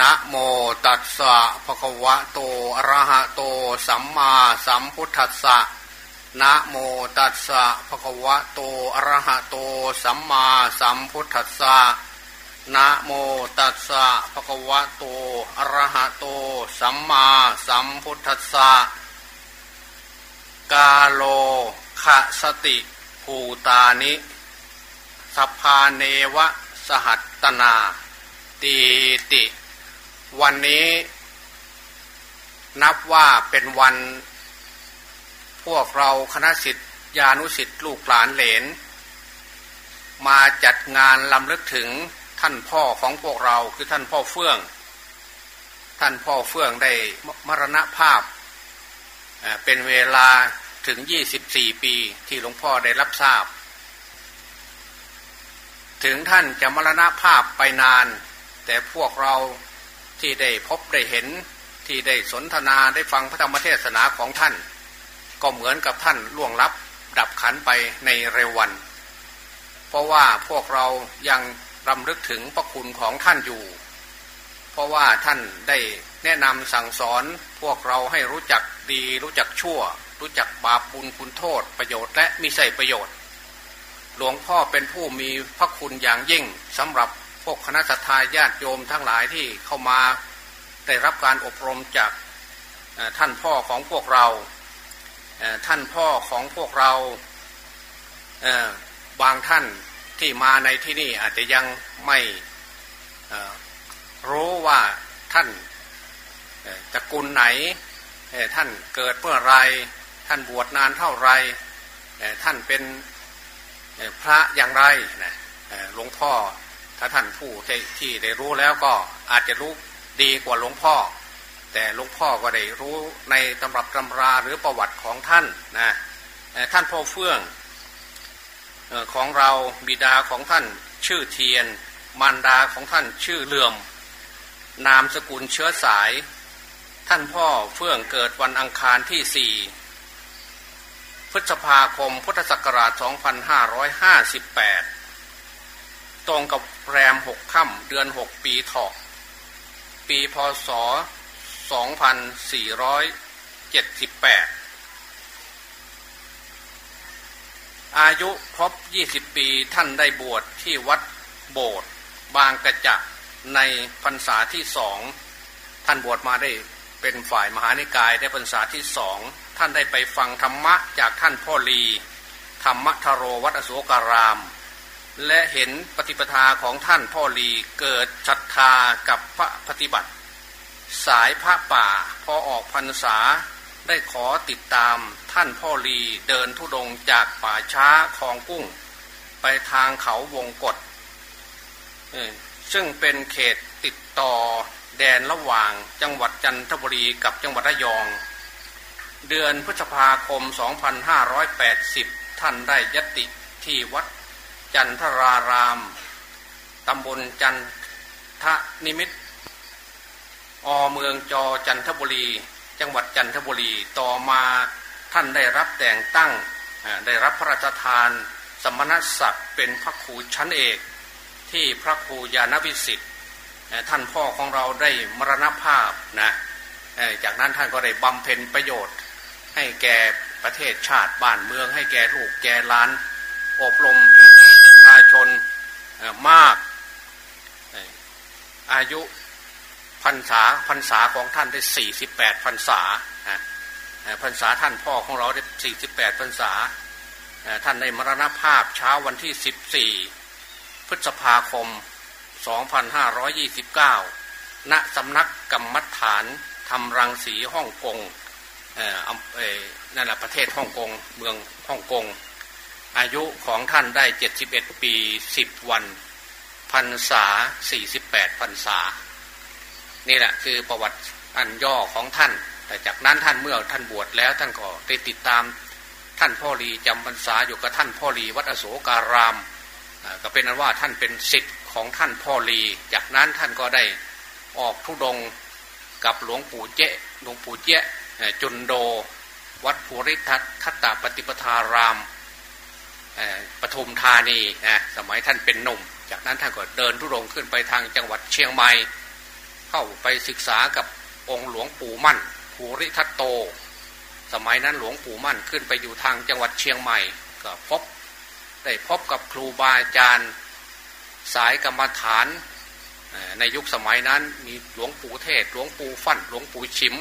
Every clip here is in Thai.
นะโมตัสสะภะคะวะโตอะระหะโต สัมมาสัมพุทธัสสะนะโมตัสสะภะคะวะโตอะระหะโต สัมมาสัมพุทธัสสะนะโมตัสสะภะคะวะโตอะระหะโต สัมมาสัมพุทธัสสะกาโลขะสติภูตานิสัพพาเนวะสหัตตนา ตีติ วันนี้นับว่าเป็นวันพวกเราคณะสิทธิยานุสิทธิลูกหลานเหลน มาจัดงานลำลึกถึงท่านพ่อของพวกเราคือท่านพ่อเฟื่อง ท่านพ่อเฟื่องได้มรณภาพ เป็นเวลาถึง 24 ปีที่หลวงพ่อได้รับทราบ ถึงท่านจะมรณภาพไปนาน แต่พวกเรา ที่ได้พบได้เห็นที่ได้สนทนาได้ฟังพระธรรมเทศนาของท่าน ก็เหมือนกับท่านล่วงลับดับขันไปในเร็ววัน เพราะว่าพวกเรายังรำลึกถึงพระคุณของท่านอยู่ เพราะว่าท่านได้แนะนำสั่งสอนพวกเราให้รู้จักดีรู้จักชั่ว รู้จักบาปบุญคุณโทษ ประโยชน์และมิใช่ประโยชน์ หลวงพ่อเป็นผู้มีพระคุณอย่างยิ่งสำหรับ พวกคณะทาญาติโยมทั้งหลายที่เข้ามาได้รับการอบรมจากท่านพ่อของพวกเรา ท่านพ่อของพวกเราบางท่านที่มาในที่นี่อาจจะยังไม่รู้ว่าท่านตระกูลไหน ท่านเกิดเมื่อไร ท่านบวชนานเท่าไร ท่านเป็นพระอย่างไรนะหลวงพ่อ ถ้าท่านผู้ที่ได้รู้แล้วก็อาจจะรู้ดีกว่าหลวงพ่อ แต่หลวงพ่อก็ได้รู้ในตำรับตำราหรือประวัติของท่านนะท่านพ่อเฟื่องของเราบิดาของท่านชื่อเทียน มารดาของท่านชื่อเลื่อม นามสกุลเชื้อสาย ท่านพ่อเฟื่องเกิดวันอังคารที่สี่พฤษภาคมพุทธศักราช 2558 ตรงกับแรมหกค่ำเดือนหกปีถอกปีพศ 2478 อายุครบ 20 ปีท่านได้บวชที่วัดโบสถ์บางกระจะในพรรษาที่สองท่านบวชมาได้เป็นฝ่ายมหานิกายในพรรษาที่สองท่านได้ไปฟังธรรมะจากท่านพ่อลี ธรรมทโรวัดอโศการาม และเห็นปฏิปทาของท่านพ่อลีเกิดศรัทธากับพระปฏิบัติ สายพระป่าพอออกพรรษาได้ขอติดตามท่านพ่อลีเดินทุดงจากป่าช้าคลองกุ้ง ไปทางเขาวงกฏซึ่งเป็นเขตติดต่อแดนระหว่างจังหวัดจันทบุรีกับจังหวัดระยอง เดือนพฤษภาคม 2580 ท่านได้ยติที่วัด จันทราราม ตำบลจันทนิมิตอเมืองจอจันทบุรี จังหวัดจันทบุรี ต่อมาท่านได้รับแต่งตั้ง ได้รับพระราชทาน สมณศักดิ์เป็นพระครูชั้นเอก ที่พระครูยานวิสิทธิ์ท่านพ่อของเราได้มรณภาพนะจากนั้นท่านก็ได้บำเพ็ญประโยชน์ ให้แก่ประเทศชาติบ้านเมือง ให้แก่ลูกแก่ล้าน อบรม ชนมาก อายุพรรษาพรรษาของท่านได้สี่สิบแปดพรรษาพรรษาท่านพ่อของเราได้สี่สิบแปดพรรษา ท่านในมรณภาพเช้าวันที่สิบสี่พฤษภาคมสองพันห้าร้อยี่สิบเก้าณสำนักกรรมฐานทำรังสีฮ่องกงนั่นแหละประเทศฮ่องกง เมืองฮ่องกง อายุของท่านได้เจ็ดสิบเอ็ดปีสิบวันพรรษาสี่สิบแปดพรรษา นี่แหละคือประวัติอันย่อของท่าน แต่จากนั้นท่านเมื่อท่านบวชแล้วท่านก็ได้ติดตามท่านพ่อรีจำพรรษาอยู่กับท่านพ่อรีวัดอโศการามก็เป็นนั้นว่าท่านเป็นสิทธิ์ของท่านพ่อรี จากนั้นท่านก็ได้ออกทุดงกับหลวงปู่เจ๊หลวงปู่เจ๊จุนโด วัดภูริทัตทัตตาปฏิปทาราม ปทุมธานีนะสมัยท่านเป็นหนุ่ม จากนั้นท่านก็เดินทุรงขึ้นไปทางจังหวัดเชียงใหม่ เข้าไปศึกษากับองค์หลวงปู่มั่นภูริทัตโต สมัยนั้นหลวงปู่มั่นขึ้นไปอยู่ทางจังหวัดเชียงใหม่ ก็พบได้พบกับครูบาอาจารย์สายกรรมฐานในยุคสมัยนั้นมีหลวงปู่เทศ หลวงปู่ฟั่น หลวงปู่ชิม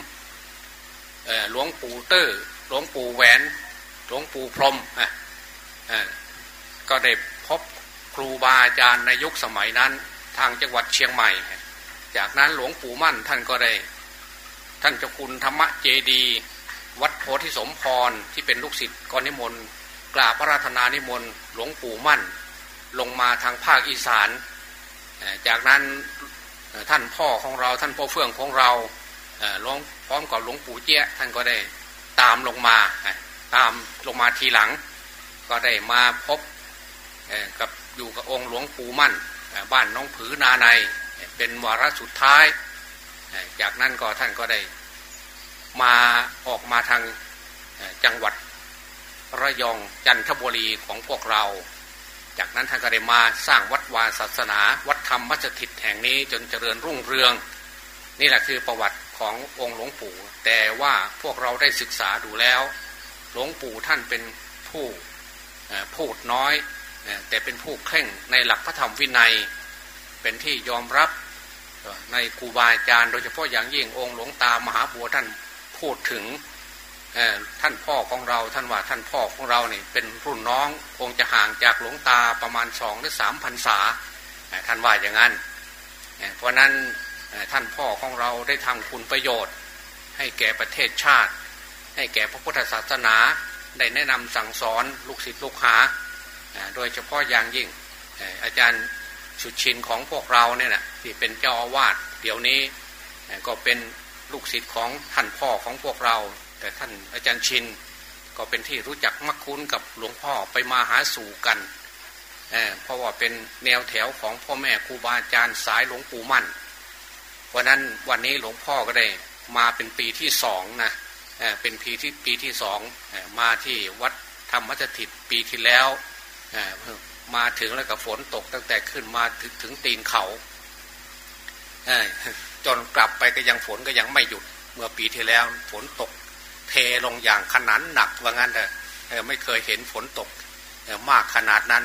หลวงปู่เตอร์หลวงปู่แหวน หลวงปู่พรม ก็ได้พบครูบาอาจารย์ในยุคสมัยนั้น ทางจังหวัดเชียงใหม่ จากนั้นหลวงปู่มั่นท่านก็ได้ ท่านเจ้าคุณธรรมเจดี วัดโพธิสมพรที่เป็นลูกศิษย์กรนิมนต์กราบพระราธนานิมนต์หลวงปู่มั่น ลงมาทางภาคอีสาน จากนั้นท่านพ่อของเราท่านพ่อเฟื่องของเราหลวงพร้อมกับหลวงปู่เจี๊ยท่านก็ได้ตามลงมาตามลงมาทีหลัง ก็ได้มาพบกับอยู่กับองค์หลวงปู่มั่น บ้านน้องผือนาในเป็นวาระสุดท้าย จากนั้นก็ท่านก็ได้มาออกมาทางจังหวัดระยองจันทบุรีของพวกเรา จากนั้นท่านก็ได้มาสร้างวัดวาศาสนา วัดธรรมมัจจิตแห่งนี้จนเจริญรุ่งเรือง นี่แหละคือประวัติขององค์หลวงปู่ แต่ว่าพวกเราได้ศึกษาดูแล้ว หลวงปู่ท่านเป็นผู้ พูดน้อย แต่เป็นผู้เคร่งในหลักพระธรรมวินัย เป็นที่ยอมรับในครูบาอาจารย์โดยเฉพาะอย่างยิ่งองค์หลวงตามหาบัวท่านพูดถึงท่านพ่อของเราท่านว่าท่านพ่อของเราเนี่ยเป็นรุ่นน้องคงจะห่างจากหลวงตาประมาณสองหรือสามพันษาท่านว่าอย่างนั้น เพราะนั้นท่านพ่อของเราได้ทำคุณประโยชน์ ให้แก่ประเทศชาติ ให้แก่พระพุทธศาสนา ได้แนะนำสั่งสอนลูกศิษย์ลูกหา โดยเฉพาะอย่างยิ่งอาจารย์สุชินของพวกเราเนี่ยนะที่เป็นเจ้าอาวาสเดี๋ยวนี้ก็เป็นลูกศิษย์ของท่านพ่อของพวกเรา แต่ท่านอาจารย์ชินก็เป็นที่รู้จักมักคุ้นกับหลวงพ่อไปมาหาสู่กันเเพราะว่าเป็นแนวแถวของพ่อแม่ครูบาอาจารย์สายหลวงปู่มั่นวันนั้นวันนี้หลวงพ่อก็ได้มาเป็นปีที่สองนะ เป็นปีที่ปีที่สองมาที่วัดธรรมสถิตปีที่แล้วมาถึงแล้วก็ฝนตกตั้งแต่ขึ้นมาถึงถึงตีนเขาจนกลับไปก็ยังฝนก็ยังไม่หยุดเมื่อปีที่แล้วฝนตกเทลงอย่างขนาดหนักว่างั้นแต่ไม่เคยเห็นฝนตกมากขนาดนั้น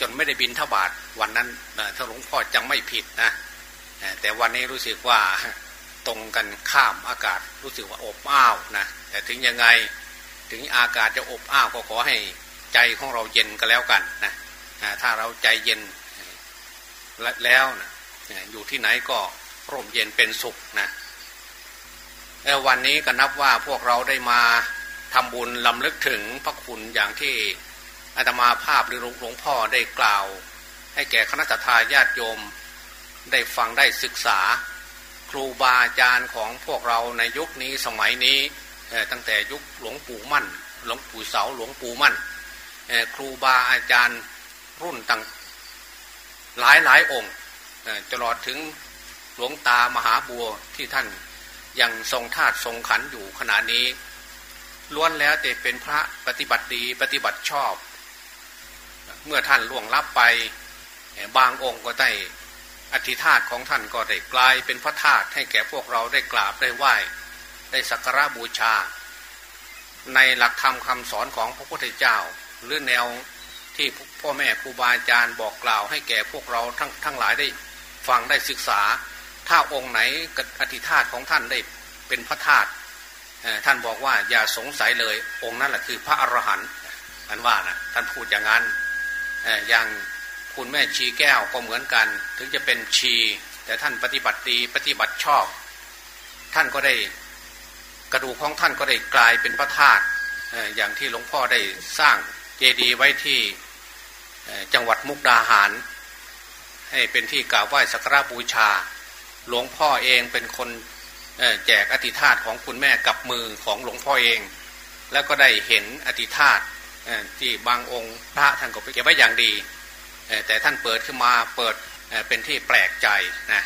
จนไม่ได้บินทบาทวันนั้นถ้าหลวงพ่อจังไม่ผิดนะแต่วันนี้รู้สึกว่า ตรงกันข้ามอากาศรู้สึกว่าอบอ้าวนะแต่ถึงยังไงถึงอากาศจะอบอ้าวก็ขอให้ใจของเราเย็นก็แล้วกันนะถ้าเราใจเย็นแล้วนะอยู่ที่ไหนก็ร่มเย็นเป็นสุขนะแล้ววันนี้ก็นับว่าพวกเราได้มาทำบุญลำลึกถึงพระคุณอย่างที่อาตมาภาพหรือหลวงพ่อได้กล่าว ให้แก่คณะทาญาติโยม ได้ฟังได้ศึกษา ครูบาอาจารย์ของพวกเราในยุคนี้สมัยนี้ตั้งแต่ยุคหลวงปู่มั่น หลวงปู่เสาหลวงปู่มั่นครูบาอาจารย์รุ่นต่างหลายหลายองค์ตลอดถึงหลวงตามหาบัวที่ท่านยังทรงธาตุทรงขันอยู่ขณะนี้ล้วนแล้วแต่เป็นพระปฏิบัติดีปฏิบัติชอบ เมื่อท่านล่วงลับไป บางองค์ก็ได้ อธิธาตของท่านก็ได้กลายเป็นพระธาตุให้แก่พวกเราได้กราบได้ไหว้ ได้สักการะบูชา ในหลักธรรมคำสอนของพระพุทธเจ้า หรือแนวที่พ่อแม่ครูบาอาจารย์บอกกล่าวให้แก่พวกเราทั้งทั้งหลายได้ฟังได้ศึกษา ถ้าองค์ไหนอธิธาตของท่านได้เป็นพระธาตุท่านบอกว่าอย่าสงสัยเลยองค์นั้นแหละคือพระอรหันต์ท่านว่านะท่านพูดอย่างนั้นอย่าง คุณแม่ชีแก้วก็เหมือนกัน ถึงจะเป็นชี แต่ท่านปฏิบัติดีปฏิบัติชอบ ท่านก็ได้กระดูกของท่านก็ได้กลายเป็นพระธาตุอย่างที่หลวงพ่อได้สร้างเจดีย์ไว้ที่จังหวัดมุกดาหาร ให้เป็นที่กราบไหว้สักการบูชา หลวงพ่อเองเป็นคนแจกอธิธาตของคุณแม่กับมือของหลวงพ่อเอง แล้วก็ได้เห็นอธิธาตที่บางองค์พระท่านก็ไปเก็บไว้อย่างดี แต่ท่านเปิดขึ้นมาเปิดเป็นที่แปลกใจนะ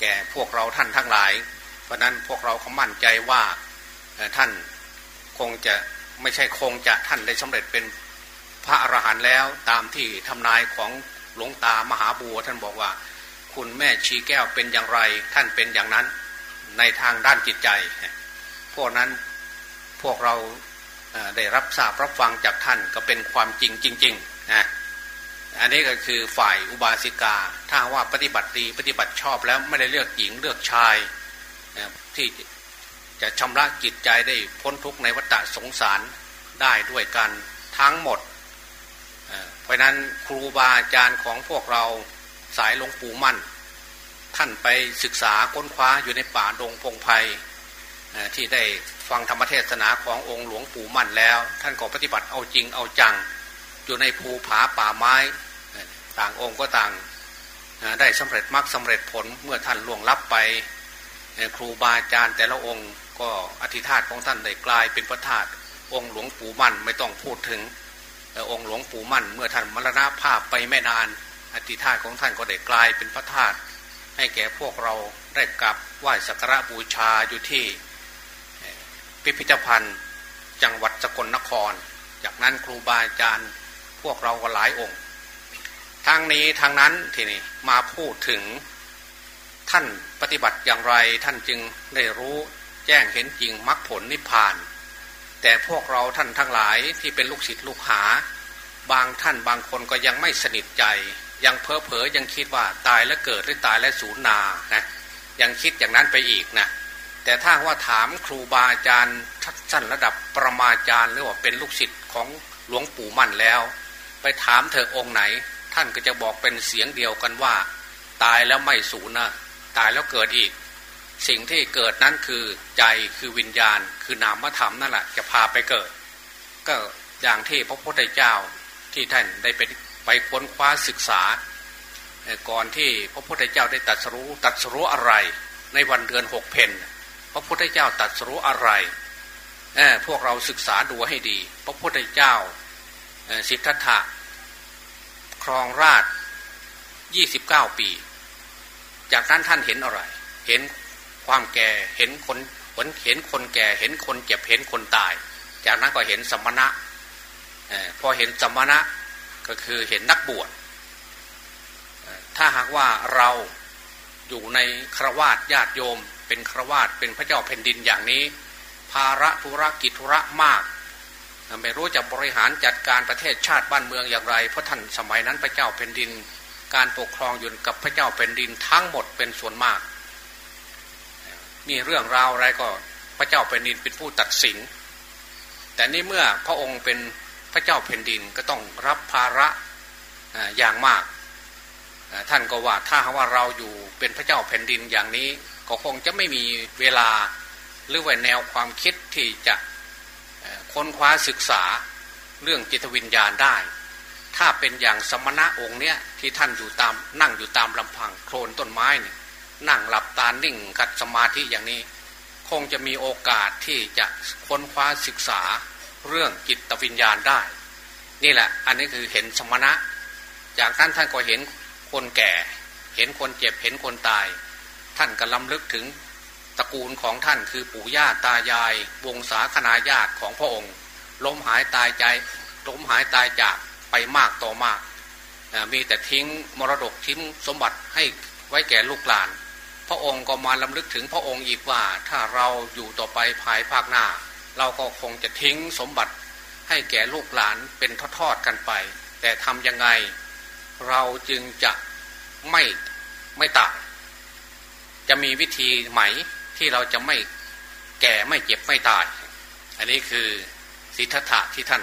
แก่พวกเราท่านทั้งหลาย เพราะนั้นพวกเราเขามั่นใจว่าท่านคงจะไม่ใช่คงจะท่านได้สำเร็จเป็นพระอรหันต์แล้วตามที่ทำนายของหลวงตามหาบัว ท่านบอกว่า คุณแม่ชีแก้วเป็นอย่างไร ท่านเป็นอย่างนั้นในทางด้านจิตใจ พวกนั้นพวกเราได้รับทราบรับฟังจากท่านก็เป็นความจริงจริงๆนะ อันนี้ก็คือฝ่ายอุบาสิกา ถ้าว่าปฏิบัติดีปฏิบัติชอบแล้วไม่ได้เลือกหญิงเลือกชายที่จะชำระจิตใจได้พ้นทุกข์ในวัฏสงสารได้ด้วยกันทั้งหมด เพราะนั้นครูบาอาจารย์ของพวกเราสายหลวงปู่มั่น ท่านไปศึกษาค้นคว้าอยู่ในป่าดงพงไพ่ที่ได้ฟังธรรมเทศนาขององค์หลวงปู่มั่นแล้ว ท่านก็ปฏิบัติเอาจริงเอาจัง อยู่ในภูผาป่าไม้ ต่างองค์ก็ต่างได้สำเร็จมรรคสาเร็จผลเมื่อท่านล่วงลับไปครูบาอาจารย์แต่ละองค์ก็อธิธาตของท่านได้กลายเป็นพระธาตุองค์หลวงปู่มั่นไม่ต้องพูดถึงองค์หลวงปู่มั่น เมื่อท่านมรณภาพไปไม่นาน อธิธาตของท่านก็ได้กลายเป็นพระธาตุให้แก่พวกเราได้กราบไหว้สักการะบูชาอยู่ที่พิพิธภัณฑ์ จังหวัดสกลนคร จากนั้นครูบาอาจารย์ พวกเราก็หลายองค์ทางนี้ทางนั้นทีนี้มาพูดถึงท่านปฏิบัติอย่างไรท่านจึงได้รู้แจ้งเห็นจริงมรรคผลนิพพาน แต่พวกเราท่านทั้งหลายที่เป็นลูกศิษย์ลูกหา บางท่านบางคนก็ยังไม่สนิทใจ ยังเพ้อเผยยังคิดว่าตายแล้วเกิดหรือตายแล้วสูญนานะยังคิดอย่างนั้นไปอีกนะแต่ถ้าว่าถามครูบาอาจารย์สั้นระดับประมาจารย์หรือว่าเป็นลูกศิษย์ของหลวงปู่มั่นแล้ว ไปถามเธอองค์ไหน ท่านก็จะบอกเป็นเสียงเดียวกันว่า ตายแล้วไม่สูญนะตายแล้วเกิดอีก สิ่งที่เกิดนั้นคือใจคือวิญญาณ คือนามธรรมนั่นแหละจะพาไปเกิด ก็อย่างที่พระพุทธเจ้าที่ท่านได้ไปไปค้นคว้าศึกษา ก่อนที่พระพุทธเจ้าได้ตัดสรู้ตัดสรู้อะไร ในวันเดือนหกเพนพระพุทธเจ้าตัดสรู้อะไรพวกเราศึกษาดูให้ดี พระพุทธเจ้า สิทธัตถะครองราชยี่สิบเก้าปี จากนั้นท่านเห็นอะไร เห็นความแก่ เห็นคนเห็นคนแก่ เห็นคนเจ็บ เห็นคนตาย จากนั้นก็เห็นสมณะพอเห็นสมณะก็คือเห็นนักบวช ถ้าหากว่าเราอยู่ในครวาสญาติโยม เป็นครวาสเป็นพระเจ้าแผ่นดินอย่างนี้ ภาระธุรกิจธุระมาก ไม่รู้จะบริหารจัดการประเทศชาติบ้านเมืองอย่างไร เพราะท่านสมัยนั้นพระเจ้าแผ่นดิน การปกครองอยู่กับพระเจ้าแผ่นดินทั้งหมดเป็นส่วนมาก มีเรื่องราวอะไรก็พระเจ้าแผ่นดินเป็นผู้ตัดสิน แต่นี่เมื่อพระองค์เป็นพระเจ้าแผ่นดินก็ต้องรับภาระอย่างมาก ท่านก็ว่าถ้าว่าเราอยู่เป็นพระเจ้าแผ่นดินอย่างนี้ ก็คงจะไม่มีเวลาหรือว่าแนวความคิดที่จะ ค้นคว้าศึกษาเรื่องจิตวิญญาณได้ ถ้าเป็นอย่างสมณะองค์เนี้ยที่ท่านอยู่ตามนั่งอยู่ตามลำพังโคลนต้นไม้เนี่ยนั่งหลับตานิ่งกัดสมาธิอย่างนี้ คงจะมีโอกาสที่จะค้นคว้าศึกษาเรื่องจิตวิญญาณได้ นี่แหละ อันนี้คือเห็นสมณะ จากนั้นท่านก็เห็นคนแก่ เห็นคนเจ็บเห็นคนตาย ท่านก็ล้ำลึกถึง ตระกูลของท่านคือปู่ย่าตายาย วงศาคณาญาติของพระองค์ ล้มหายตายใจล้มหายตายจากไปมากต่อมาก มีแต่ทิ้งมรดกทิ้งสมบัติให้ไว้แก่ลูกหลาน พระองค์ก็มาลำลึกถึงพระองค์อีกว่าถ้าเราอยู่ต่อไปภายภาคหน้า เราก็คงจะทิ้งสมบัติให้แก่ลูกหลานเป็นทอดๆกันไป แต่ทำยังไงเราจึงจะไม่ไม่ตายจะมีวิธีไหม ที่เราจะไม่แก่ไม่เจ็บไม่ตาย อันนี้คือสิทธัตถะที่ท่าน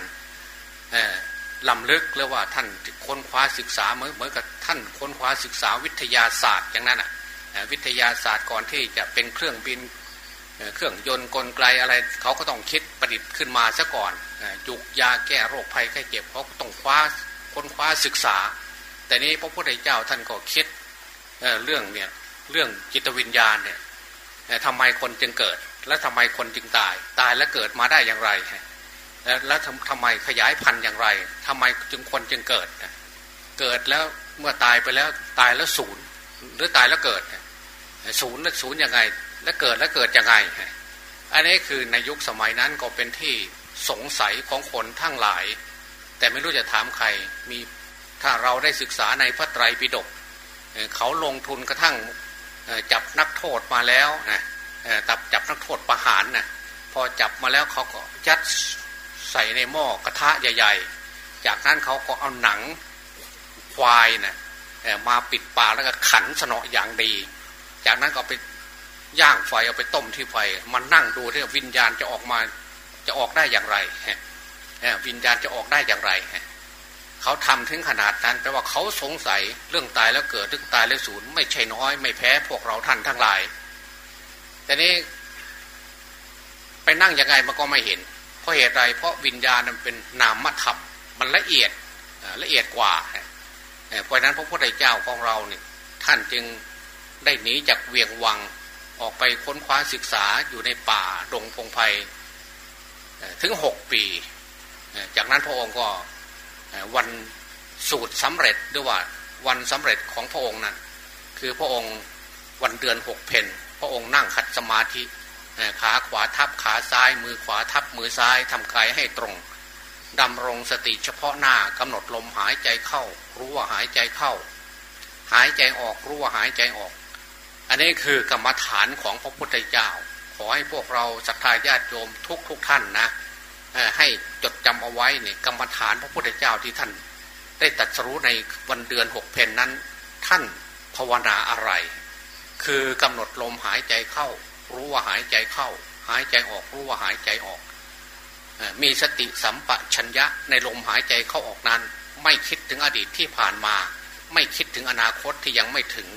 ลำลึกเรียกว่าท่านค้นคว้าศึกษาเหมือนเหมือนกับท่านค้นคว้าศึกษาวิทยาศาสตร์อย่างนั้นอะวิทยาศาสตร์ก่อนที่จะเป็นเครื่องบินเครื่องยนต์กลไกอะไรเขาก็ต้องคิดประดิษฐ์ขึ้นมาซะก่อนจุกยาแก้โรคภัยไข้เจ็บเขาต้องคว้าค้นคว้าศึกษา แต่นี้พระพุทธเจ้าท่านก็คิดเรื่องเนี่ยเรื่องจิตวิญญาณเนี่ย ทำไมคนจึงเกิด และทำไมคนจึงตาย ตายแล้วเกิดมาได้อย่างไร แล้วทำไมขยายพันธุ์อย่างไรทำไมจึงคนจึงเกิด เกิดแล้วเมื่อตายไปแล้วตายแล้วศูนย์หรือตายแล้วเกิดศูนย์แล้วศูนย์ยังไง แล้วเกิดแล้วเกิดยังไง อันนี้คือในยุคสมัยนั้นก็เป็นที่สงสัยของคนทั้งหลาย แต่ไม่รู้จะถามใครมีถ้าเราได้ศึกษาในพระไตรปิฎกเขาลงทุนกระทั่ง จับนักโทษมาแล้วนะจับจับนักโทษประหารนะพอจับมาแล้วเขาก็ยัดใส่ในหม้อกระทะใหญ่ ๆ จากนั้นเขาก็เอาหนังควายนะมาปิดปากแล้วก็ขันสนออย่างดี จากนั้นก็ไปย่างไฟเอาไปต้มที่ไฟ มันนั่งดูที่วิญญาณจะออกมาจะออกได้อย่างไรวิญญาณจะออกได้อย่างไร เขาทำถึงขนาดนั้นแปลว่าเขาสงสัยเรื่องตายแล้วเกิดเรื่องตายแล้วสูญไม่ใช่น้อย ไม่แพ้พวกเราท่านทั้งหลายแต่นี้ ไปนั่งยังไงมันก็ไม่เห็น เพราะเหตุไรเพราะวิญญาณมันเป็นนามธรรมมันละเอียดละเอียดกว่าเพราะนั้นพระพุทธเจ้าของเราเนี่ยท่านจึงได้หนีจากเวียงวังออกไปค้นคว้าศึกษาอยู่ในป่าดงพงไพ่ถึงหกปี จากนั้นพระองค์ก็ วันสูตรสำเร็จด้วยว่าวันสำเร็จของพระองค์นั้นคือพระองค์วันเดือนหกเพนพระองค์นั่งขัดสมาธิขาขวาทับขาซ้าย มือขวาทับมือซ้ายทำกายให้ตรงดำรงสติเฉพาะหน้ากำหนดลมหายใจเข้า รู้ว่าหายใจเข้า หายใจออกรู้ว่าหายใจออก อันนี้คือกรรมฐานของพระพุทธเจ้า ขอให้พวกเราศรัทธาญาติโยมทุกทุกท่านนะ ให้จดจำเอาไว้เนี่ยกรรมฐานพระพุทธเจ้าที่ท่าน ได้ตัดสรู้ในวันเดือนหกเพนนั้น ท่านภาวนาอะไร คือกำหนดลมหายใจเข้า รู้ว่าหายใจเข้า หายใจออกรู้ว่าหายใจออก มีสติสัมปชัญญะในลมหายใจเข้าออกนั้น ไม่คิดถึงอดีตที่ผ่านมา ไม่คิดถึงอนาคตที่ยังไม่ถึง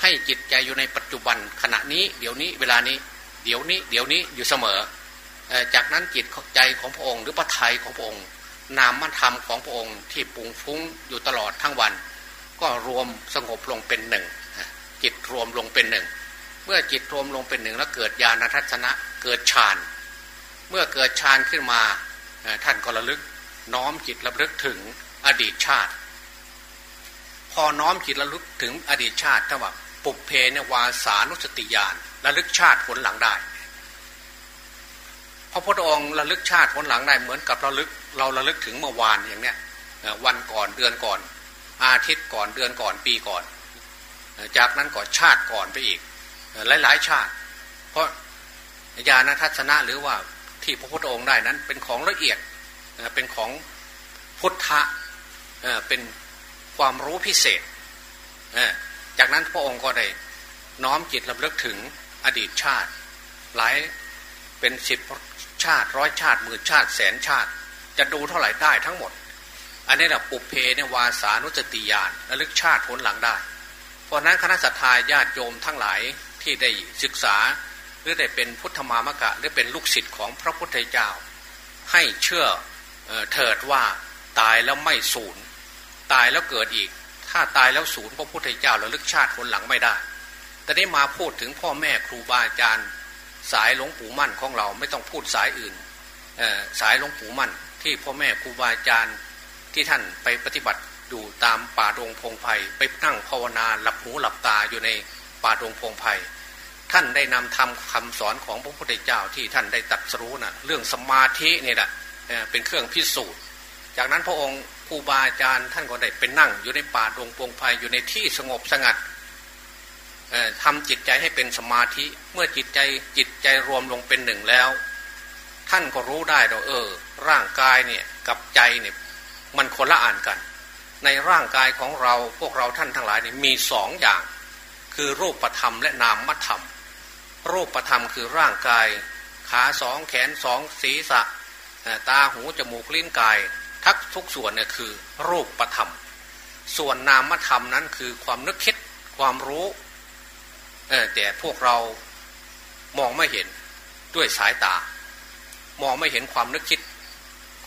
ให้จิตใจอยู่ในปัจจุบันขณะนี้เดี๋ยวนี้เวลานี้ เดี๋ยวนี้ เดี๋ยวนี้อยู่เสมอ จากนั้นจิตใจของพระองค์ หรือพระทัยของพระองค์ นามธรรมของพระองค์ที่ปุงฟุ้งอยู่ตลอดทั้งวัน ก็รวมสงบลงเป็นหนึ่งจิตรวมลงเป็นหนึ่ง เมื่อจิตรวมลงเป็นหนึ่งแล้วเกิดญาณทัศนะเกิดฌานเมื่อเกิดฌานขึ้นมาท่านก็ระลึกน้อมจิตระลึกถึงอดีตชาติ พอน้อมจิตระลึกถึงอดีตชาติถ้าว่าปุเพเนวาสานุสติญาณระลึกชาติผลหลังได้ พระพุทธองค์ระลึกชาติผลหลังได้เหมือนกับเราลึกเราระลึกถึงเมื่อวานอย่างเนี้ยวันก่อนเดือนก่อน อาทิตย์ก่อนเดือนก่อนปีก่อน จากนั้นก่อชาติก่อนไปอีกหลายๆชาติ เพราะญาณทัศนะหรือว่าที่พระพุทธองค์ได้นั้นเป็นของละเอียดเป็นของพุทธะเป็นความรู้พิเศษ จากนั้นพระองค์ก็ได้น้อมจิตระลึกถึงอดีตชาติ หลาย เป็นสิบชาติร้อยชาติหมื่นชาติแสนชาติ จะดูเท่าไหร่ได้ทั้งหมด อันนี้แหละปุเพเนวาสานุจติยานระลึกชาติผลหลังได้ เพราะนั้นคณะสัตยาญาติโยมทั้งหลายที่ได้ศึกษาหรือได้เป็นพุทธมามกะ หรือเป็นลูกศิษย์ของพระพุทธเจ้า ให้เชื่อเถิดว่าตายแล้วไม่สูญตายแล้วเกิดอีก ถ้าตายแล้วสูญพระพุทธเจ้าระลึกชาติผลหลังไม่ได้ แต่ได้มาพูดถึงพ่อแม่ครูบาอาจารย์ สายหลวงปู่มั่นของเราไม่ต้องพูดสายอื่นสายหลวงปู่มั่น ที่พ่อแม่ครูบาอาจารย์ที่ท่านไปปฏิบัติดูตามป่าดงพงไพ่ไปนั่งภาวนาหลับหูหลับตาอยู่ในป่าดงพงไพ่ท่านได้นำทำคำสอนของพระพุทธเจ้าที่ท่านได้ตัดสู้นะ่ะเรื่องสมาธินี่แหละเป็นเครื่องพิสูจน์ จากนั้นพระองค์ครูบาอาจารย์ท่านก็ได้เป็นนั่งอยู่ในป่าดงพงไพ่อยู่ในที่สงบสงัด ทำจิตใจให้เป็นสมาธิ เมื่อจิตใจจิตใจรวมลงเป็นหนึ่งแล้ว ท่านก็รู้ได้เราเออ ร่างกายเนี่ยกับใจเนี่ยมันคนละอ่านกัน ในร่างกายของเราพวกเราท่านทั้งหลายเนี่ยมีสองอย่าง คือรูปธรรมและนามธรรม รูปธรรมคือร่างกาย ขาสองแขนสองศีรษะ ตาหูจมูกลิ้นกาย ทักทุกส่วนเนี่ยคือรูปธรรม ส่วนนามธรรมนั้นคือความนึกคิดความรู้ แต่พวกเรามองไม่เห็นด้วยสายตา มองไม่เห็นความนึกคิด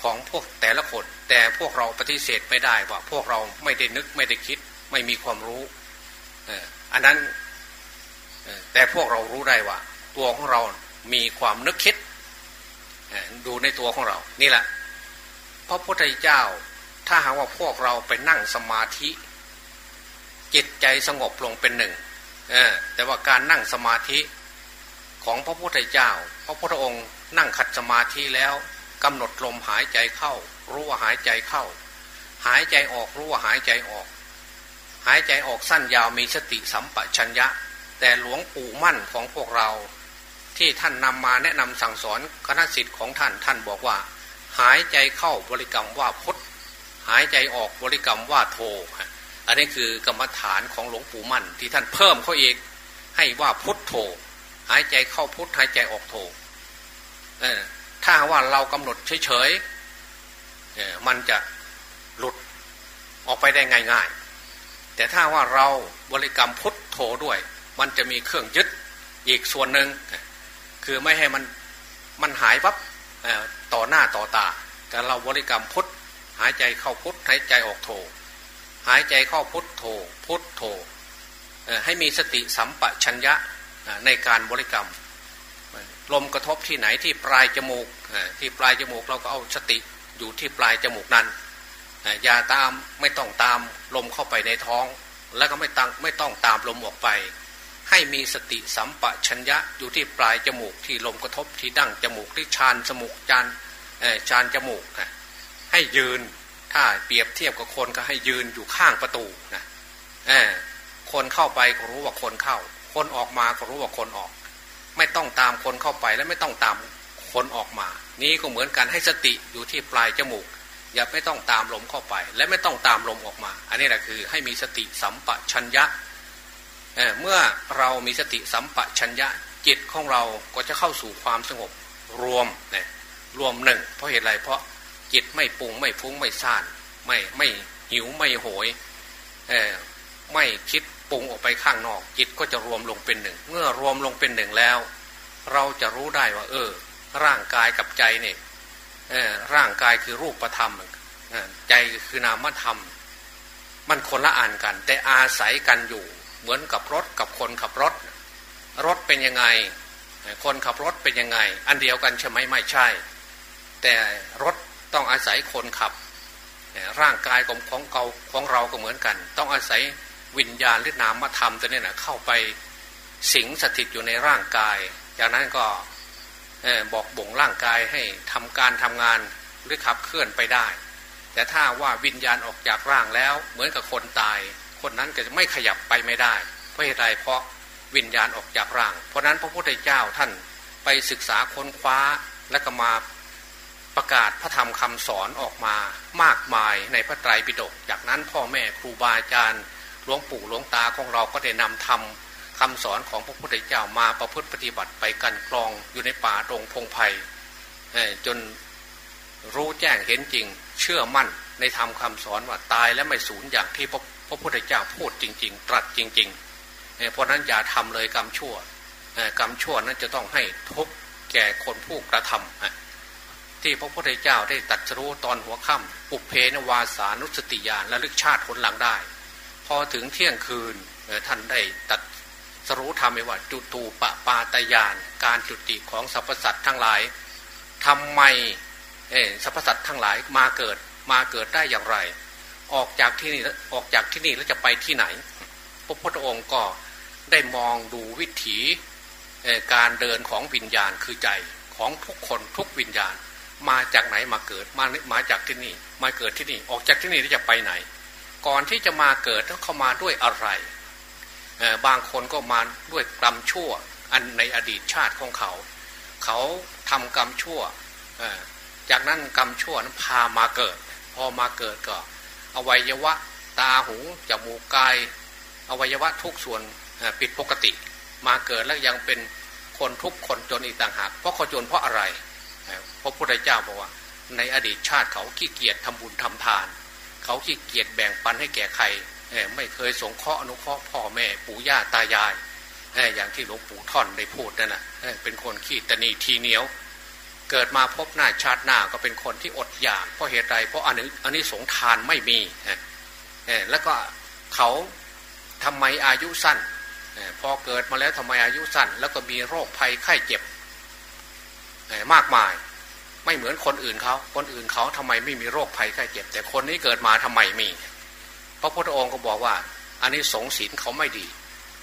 ของพวกแต่ละคน แต่พวกเราปฏิเสธไม่ได้ว่า พวกเราไม่ได้นึกไม่ได้คิด ไม่มีความรู้อันนั้นแต่พวกเรารู้ได้ว่า ตัวของเรามีความนึกคิดดูในตัวของเรา นี่แหละพระพุทธเจ้าถ้าหากว่าพวกเราไปนั่งสมาธิ จิตใจสงบลงเป็นหนึ่ง แต่ว่าการนั่งสมาธิของพระพุทธเจ้า พระพุทธองค์นั่งขัดสมาธิแล้วกำหนดลมหายใจเข้า รู้ว่าหายใจเข้า หายใจออกรู้ว่าหายใจออก หายใจออกสั้นยาวมีสติสัมปชัญญะ แต่หลวงปู่มั่นของพวกเรา ที่ท่านนำมาแนะนำสั่งสอนคณะสิทธิ์ของท่านท่านบอกว่า หายใจเข้าบริกรรมว่าพุทหายใจออกบริกรรมว่าโท อันนี้คือกรรมฐานของหลวงปู่มั่น ที่ท่านเพิ่มเขาเองให้ว่าพุทโธหายใจเข้าพุทหายใจออกโธถ้าว่าเรากำหนดเฉยๆมันจะหลุดออกไปได้ง่ายๆ แต่ถ้าว่าเราบริกรรมพุทโธด้วย มันจะมีเครื่องยึดอีกส่วนหนึ่งคือไม่ให้มันมันหายปั๊บต่อหน้าต่อตาแต่เราบริกรรมพุทหายใจเข้าพุทหายใจออกโธ หายใจเข้าพุทโธพุทโธให้มีสติสัมปชัญญะในการบริกรรม ลมกระทบที่ไหนที่ปลายจมูกที่ปลายจมูกเราก็เอาสติอยู่ที่ปลายจมูกนั้นอย่าตามไม่ต้องตามลมเข้าไปในท้อง แล้วก็ไม่ตั้งไม่ต้องตามลมออกไป ให้มีสติสัมปชัญญะอยู่ที่ปลายจมูกที่ลมกระทบที่ดั้งจมูกที่ชานจมูกจานชานจมูกให้ยืน ถ้าเปรียบเทียบกับคนก็ให้ยืนอยู่ข้างประตูนะคนเข้าไปก็รู้ว่าคนเข้า คนออกมาก็รู้ว่าคนออก ไม่ต้องตามคนเข้าไปและไม่ต้องตามคนออกมา นี้ก็เหมือนกันให้สติอยู่ที่ปลายจมูก อย่าไม่ต้องตามลมเข้าไป และไม่ต้องตามลมออกมา อันนี้แหละคือให้มีสติสัมปชัญญะเเมื่อเรามีสติสัมปชัญญะจิตของเราก็จะเข้าสู่ความสงบรวมรวมหนึ่งเพราะเหตุไรเพราะ จิตไม่ปุงไม่ฟุ้งไม่ซ่านไม่ไม่หิวไม่โหยไม่คิดปุงออกไปข้างนอก จิตก็จะรวมลงเป็นหนึ่ง เมื่อรวมลงเป็นหนึ่งแล้ว เราจะรู้ได้ว่า เออ ร่างกายกับใจเนี่ยร่างกายคือรูปธรรมใจคือนามธรรม มันคนละอ่านกัน แต่อาศัยกันอยู่ เหมือนกับรถกับคนขับรถ รถเป็นยังไง คนขับรถเป็นยังไง อันเดียวกันใช่ไหมไม่ใช่ แต่รถ ต้องอาศัยคนขับ ร่างกายของของเราของเราก็เหมือนกัน ต้องอาศัยวิญญาณหรือนามธรรมตัวนี้นะเข้าไปสิงสถิตอยู่ในร่างกาย จากนั้นก็บอกบ่งร่างกายให้ทำการทำงานหรือขับเคลื่อนไปได้ แต่ถ้าว่าวิญญาณออกจากร่างแล้วเหมือนกับคนตาย คนนั้นก็จะไม่ขยับไปไม่ได้ เพราะเหตุใดเพราะวิญญาณออกจากร่าง เพราะนั้นพระพุทธเจ้าท่านไปศึกษาค้นคว้าและก็มา ประกาศพระธรรมคำสอนออกมามากมายในพระไตรปิฎกจากนั้นพ่อแม่ครูบาอาจารย์หลวงปู่หลวงตาของเราก็ได้นำธรรมคำสอนของพระพุทธเจ้ามาประพฤติปฏิบัติไปกันกรองอยู่ในป่าตรงพงไพ่จนรู้แจ้งเห็นจริง เชื่อมั่นในธรรมคาสอนว่าตายและไม่สูญอย่างที่พระพุทธเจ้าพูดจริง ๆ ตรัสจริงๆ เพราะนั้นอย่าทำเลยกรรมชั่วกรรมชั่วนั้นจะต้องให้ทุกแก่คนผู้กระทำ ที่พระพุทธเจ้าได้ตัดสู้ตอนหัวค่ำปุเพนวาสานุสติญาณและลึกชาติผลหลังได้ พอถึงเที่ยงคืนท่านได้ตัดสรู้ทำให้ว่าจุตูปปาตยาน การจุติของสรรพสัตว์ทั้งหลายทำไมสรรพสัตว์ทั้งหลายมาเกิดมาเกิดได้อย่างไร ออกจากที่นี่ออกจากที่นี่แล้วจะไปที่ไหน พระพุทธองค์ก็ได้มองดูวิถีการเดินของวิญญาณคือใจของทุกคนทุกวิญญาณ มาจากไหนมาเกิดมามาจากที่นี่ มาเกิดที่นี่ ออกจากที่นี่จะไปไหน ก่อนที่จะมาเกิดเขามาด้วยอะไรบางคนก็มาด้วยกรรมชั่ว อันในอดีตชาติของเขา เขาทำกรรมชั่วจากนั้นกรรมชั่วนั้นพามาเกิด พอมาเกิดก็อวัยวะตาหูจมูกกาย อวัยวะทุกส่วนผิดปกติ มาเกิดแล้วยังเป็นคนทุกคนจนอีกต่างหากเพราะเขาจนเพราะอะไร ระพุทธเจ้าบอกว่า ในอดีตชาติเขาขี้เกียจทำบุญทำทาน เขาขี้เกียจแบ่งปันให้แก่ใครไม่เคยสงเคราะห์อนุเคราะห์พ่อแม่ ปู่ย่าตายายอย่างที่หลวงปู่ท่อนได้พูดนั่นแหละเป็นคนขี้ตนีทีเหนียว เกิดมาพบหน้าชาติหน้าก็เป็นคนที่อดอยากเพราะเหตุใดเพราะอันนี้อันนี้สงทานไม่มีแล้วก็เขาทำไมอายุสั้นพอเกิดมาแล้วทำไมอายุสั้น แล้วก็มีโรคภัยไข้เจ็บมากมาย ไม่เหมือนคนอื่นเขา คนอื่นเขาทำไมไม่มีโรคภัยไข้เจ็บ แต่คนนี้เกิดมาทำไมมี พระพุทธองค์ก็บอกว่า อันนี้สงศีลเขาไม่ดี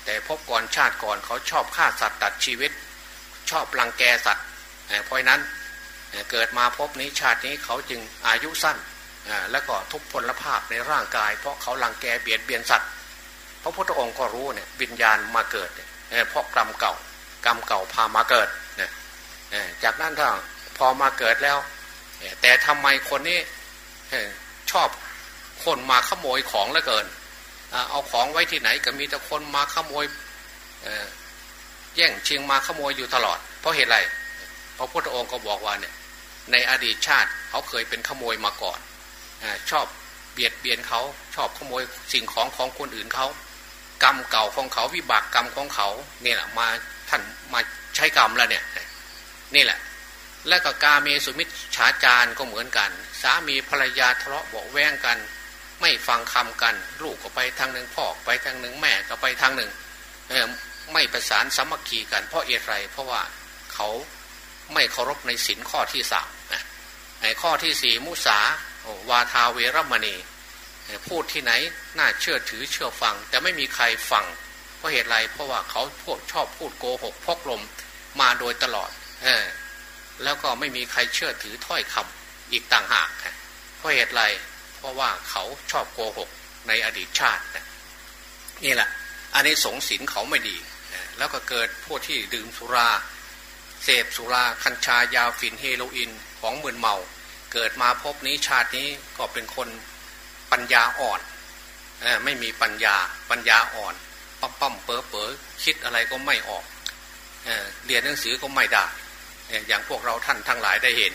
แต่พบก่อนชาติก่อนเขาชอบฆ่าสัตว์ตัดชีวิต ชอบรังแกสัตว์เพราะนั้นเกิดมาพบนี้ชาตินี้เขาจึงอายุสั้นแล้วก็ทุกพลภาพในร่างกาย เพราะเขารังแกเบียดเบียนสัตว์พระพุทธองค์ก็รู้เนี่ยวิญญาณมาเกิดเพราะกรรมเก่ากรรมเก่าพามาเกิดจากนั้นถ้า พอมาเกิดแล้ว แต่ทำไมคนนี้ชอบคนมาขโมยของเหลือเกิน เอาของไว้ที่ไหนก็มีแต่คนมาขโมยแย่งชิงมาขโมยอยู่ตลอด เพราะเหตุไรพระพุทธองค์ก็บอกว่าเนี่ยในอดีตชาติเขาเคยเป็นขโมยมาก่อนอชอบเบียดเบียนเขาชอบขโมยสิ่งของของคนอื่นเขากรรมเก่าของเขาวิบากกรรมของเขาเนี่ยแหละมาท่านมาใช้กรรมแล้วเนี่ยนี่แหละ และก็กาเมสุมิตฉาจารก็เหมือนกัน สามีภรรยาทะเลาะเบาแวงกัน ไม่ฟังคำกัน ลูกก็ไปทางหนึ่งพ่อไปทางหนึ่งแม่ก็ไปทางหนึ่งไม่ประสานสามัคคีกันเพราะเอไรเพราะว่าเขาไม่เคารพในศินข้อที่สามในข้อที่สี่มุสาวาทาเวรมณีพูดที่ไหนน่าเชื่อถือเชื่อฟัง แต่ไม่มีใครฟังเพราะเหตุไรเพราะว่าเขาพวกชอบพูดโกหกพกลมมาโดยตลอดเอ แล้วก็ไม่มีใครเชื่อถือถ้อยคำอีกต่างหากเพราะเหตุไรเพราะว่าเขาชอบโกหกในอดีตชาตินี่แหละอันนี้สงสินเขาไม่ดี แล้วก็เกิดพวกที่ดื่มสุรา เสพสุราคัญชายาฝิ่นเฮโรอีนของมึนเมา เกิดมาพบนี้ชาตินี้ก็เป็นคนปัญญาอ่อนไม่มีปัญญาปัญญาอ่อนปั๊มปั๊มเป๋อเป๋อคิดอะไรก็ไม่ออกเเรียนหนังสือก็ไม่ได้ อย่างพวกเราท่านทั้งหลายได้เห็น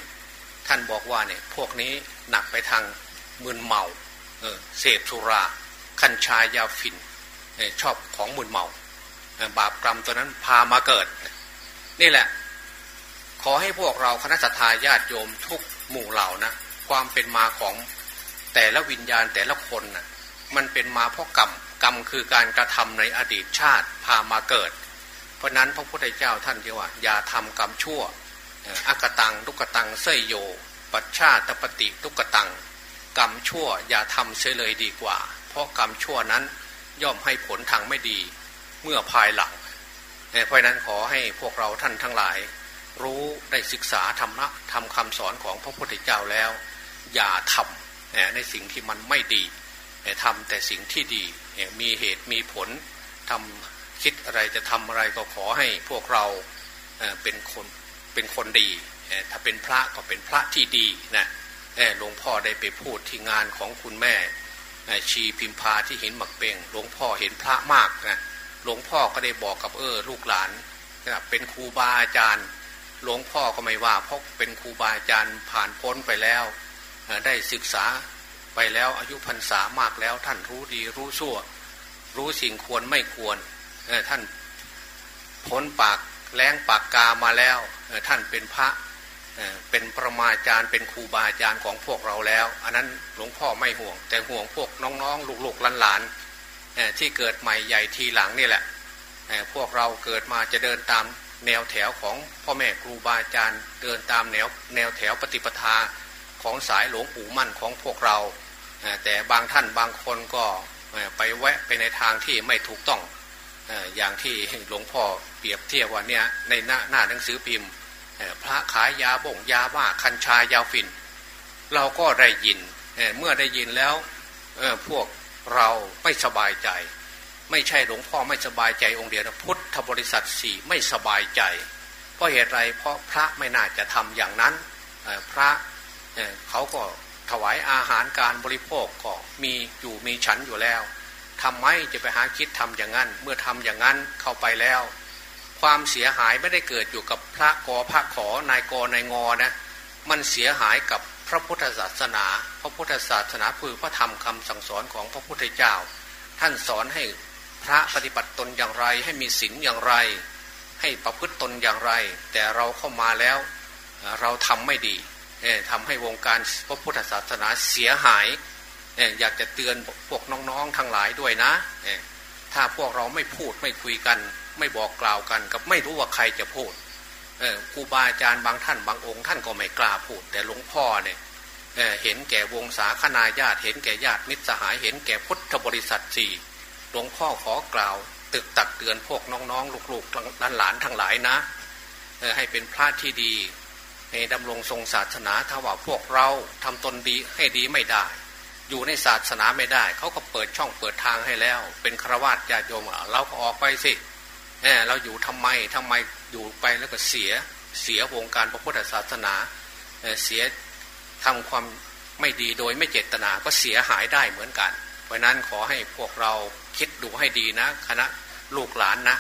ท่านบอกว่าเนี่ยพวกนี้หนักไปทางมึนเมาเสพสุรา คัญชายาฝิ่นชอบของมึนเมา บาปกรรมตัวนั้นพามาเกิด นี่แหละ ขอให้พวกเราคณะสัตยาติโยมทุกหมู่เหล่านะความเป็นมาของแต่ละวิญญาณแต่ละคนนะมันเป็นมาเพราะกรรมกรรมคือการกระทำในอดีตชาติพามาเกิด เพราะนั้นพระพุทธเจ้าท่านเรียกว่า อย่าทำกรรมชั่วอักตังทุกตังเสยโย ปัจชาตปฏิทุกตัง กรรมชั่วอย่าทำเสียเลยดีกว่า เพราะกรรมชั่วนั้นย่อมให้ผลทางไม่ดีเมื่อภายหลังเพราะนั้นขอให้พวกเราท่านทั้งหลาย รู้ได้ศึกษาธรรมะทำคำสอนของพระพุทธเจ้าแล้ว อย่าทำในสิ่งที่มันไม่ดีทำแต่สิ่งที่ดีมีเหตุมีผลทำ คิดอะไรจะทำอะไรก็ขอให้พวกเราเป็นคนเป็นคนดี ถ้าเป็นพระก็เป็นพระที่ดีนะหลวงพ่อได้ไปพูดที่งานของคุณแม่ชีพิมพาที่เห็นหมักเป่งหลวงพ่อเห็นพระมากนะหลวงพ่อก็ได้บอกกับเออลูกหลานเป็นครูบาอาจารย์ หลวงพ่อก็ไม่ว่าเพราะเป็นครูบาอาจารย์ผ่านพ้นไปแล้ว ได้ศึกษาไปแล้วอายุพรรษามากแล้วท่านรู้ดีรู้ชั่ว รู้สิ่งควรไม่ควร ท่านพ้นปากแรงปากกามาแล้วท่านเป็นพระเป็นประมาจารย์เป็นครูบาอาจารย์ของพวกเราแล้ว อันนั้นหลวงพ่อไม่ห่วง แต่ห่วงพวกน้องๆลูกๆหลานๆที่เกิดใหม่ใหญ่ทีหลังนี่แหละพวกเราเกิดมาจะเดินตามแนวแถวของพ่อแม่ครูบาอาจารย์เดินตามแนวแนวแถวปฏิปทาของสายหลวงปู่มั่นของพวกเรา แต่บางท่านบางคนก็ไปแวะไปในทางที่ไม่ถูกต้อง อย่างที่หลวงพ่อเปรียบเทียบว่าเนี่ยในหน้าหน้าหนังสือพิมพ์พระขายยาบ่งยาบ้าคัญชายาฝิ่นเราก็ได้ยินเมื่อได้ยินแล้วพวกเราไม่สบายใจ ไม่ใช่หลวงพ่อไม่สบายใจองค์เดียวนะพุทธบริษัทสี่ไม่สบายใจ เพราะเหตุไรเพราะพระไม่น่าจะทำอย่างนั้นพระเขาก็ถวายอาหารการบริโภคก็มีอยู่มีฉันอยู่แล้ว ทำไมจะไปหาคิดทำอย่างนั้น เมื่อทำอย่างนั้นเข้าไปแล้ว ความเสียหายไม่ได้เกิดอยู่กับพระกอพระขอนายกอนายงอนะ มันเสียหายกับพระพุทธศาสนา พระพุทธศาสนาคือพระธรรมคำสั่งสอนของพระพุทธเจ้า ท่านสอนให้พระปฏิบัติตนอย่างไร ให้มีศีลอย่างไร ให้ประพฤติตนอย่างไร แต่เราเข้ามาแล้วเราทำไม่ดีทำให้วงการพระพุทธศาสนาเสียหาย อยากจะเตือนพวกน้องๆทั้งหลายด้วยนะ ถ้าพวกเราไม่พูดไม่คุยกัน ไม่บอกกล่าวกัน กับไม่รู้ว่าใครจะพูดครูบาอาจารย์บางท่านบางองค์ท่านก็ไม่กล้าพูด แต่หลวงพ่อเนี่ยเเห็นแก่วงศาคณาญาติ เห็นแก่ญาติมิตรสหาย เห็นแก่พุทธบริษัทสี่หลวงพ่อขอกล่าว ตึกตักเตือนพวกน้องๆลูกๆหลานๆทั้งหลายนะให้เป็นพระที่ดีในดำรงทรงศาสนาถ้าว่าพวกเราทำตนดีให้ดีไม่ได้ อยู่ในศาสนาไม่ได้ เขาก็เปิดช่องเปิดทางให้แล้ว เป็นฆราวาสญาโยมเราก็ออกไปสิเเราอยู่ทำไมทำไมอยู่ไปแล้วก็เสียเสียวงการพระพุทธศาสนาเเสียทำความไม่ดีโดยไม่เจตนาก็เสียหายได้เหมือนกัน เพราะนั้นขอให้พวกเราคิดดูให้ดีนะ คณะลูกหลานนะ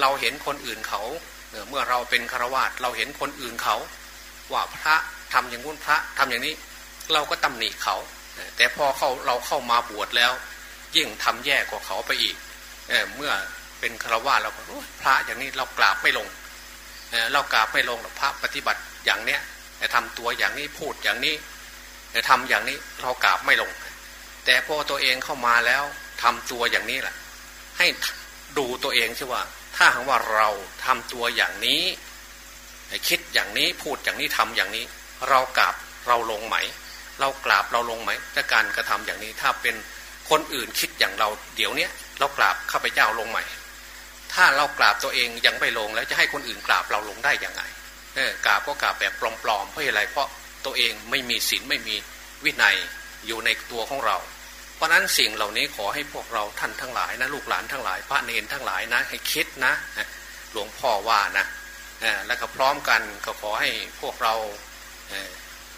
เราเห็นคนอื่นเขาเมื่อเราเป็นฆราวาสเราเห็นคนอื่นเขา ว่าพระทำอย่างนู้นพระทำอย่างนี้ เราก็ตำหนิเขา แต่พอเขาเราเข้ามาบวชแล้ว ยิ่งทำแย่กว่าเขาไปอีกเเมื่อเป็นฆราวาสเราก็พระอย่างนี้เรากราบไม่ลงเเรากราบไม่ลงหรอกพระปฏิบัติอย่างเนี้ยทำตัวอย่างนี้พูดอย่างนี้ทำอย่างนี้เรากราบไม่ลง แต่พอตัวเองเข้ามาแล้วทำตัวอย่างนี้แหละให้ดูตัวเองใช่ว่า ถ้าหากว่าเราทำตัวอย่างนี้คิดอย่างนี้พูดอย่างนี้ทำอย่างนี้ เรากราบเราลงไหม เรากราบเราลงไหมถ้าการกระทำอย่างนี้ถ้าเป็นคนอื่นคิดอย่างเราเดี๋ยวนี้เรากราบข้าพเจ้าลงไหม่ ถ้าเรากราบตัวเองยังไม่ลงแล้วจะให้คนอื่นกราบเราลงได้ยังไงเออกราบก็กราบแบบปลอมๆเพราะอะไรเพราะตัวเองไม่มีศีลไม่มีวินัยอยู่ในตัวของเรา เพราะนั้นสิ่งเหล่านี้ขอให้พวกเราท่านทั้งหลายนะลูกหลานทั้งหลาย พระเนนทั้งหลายนะให้คิดนะหลวงพ่อว่านะแล้วก็พร้อมกันก็ขอให้พวกเรา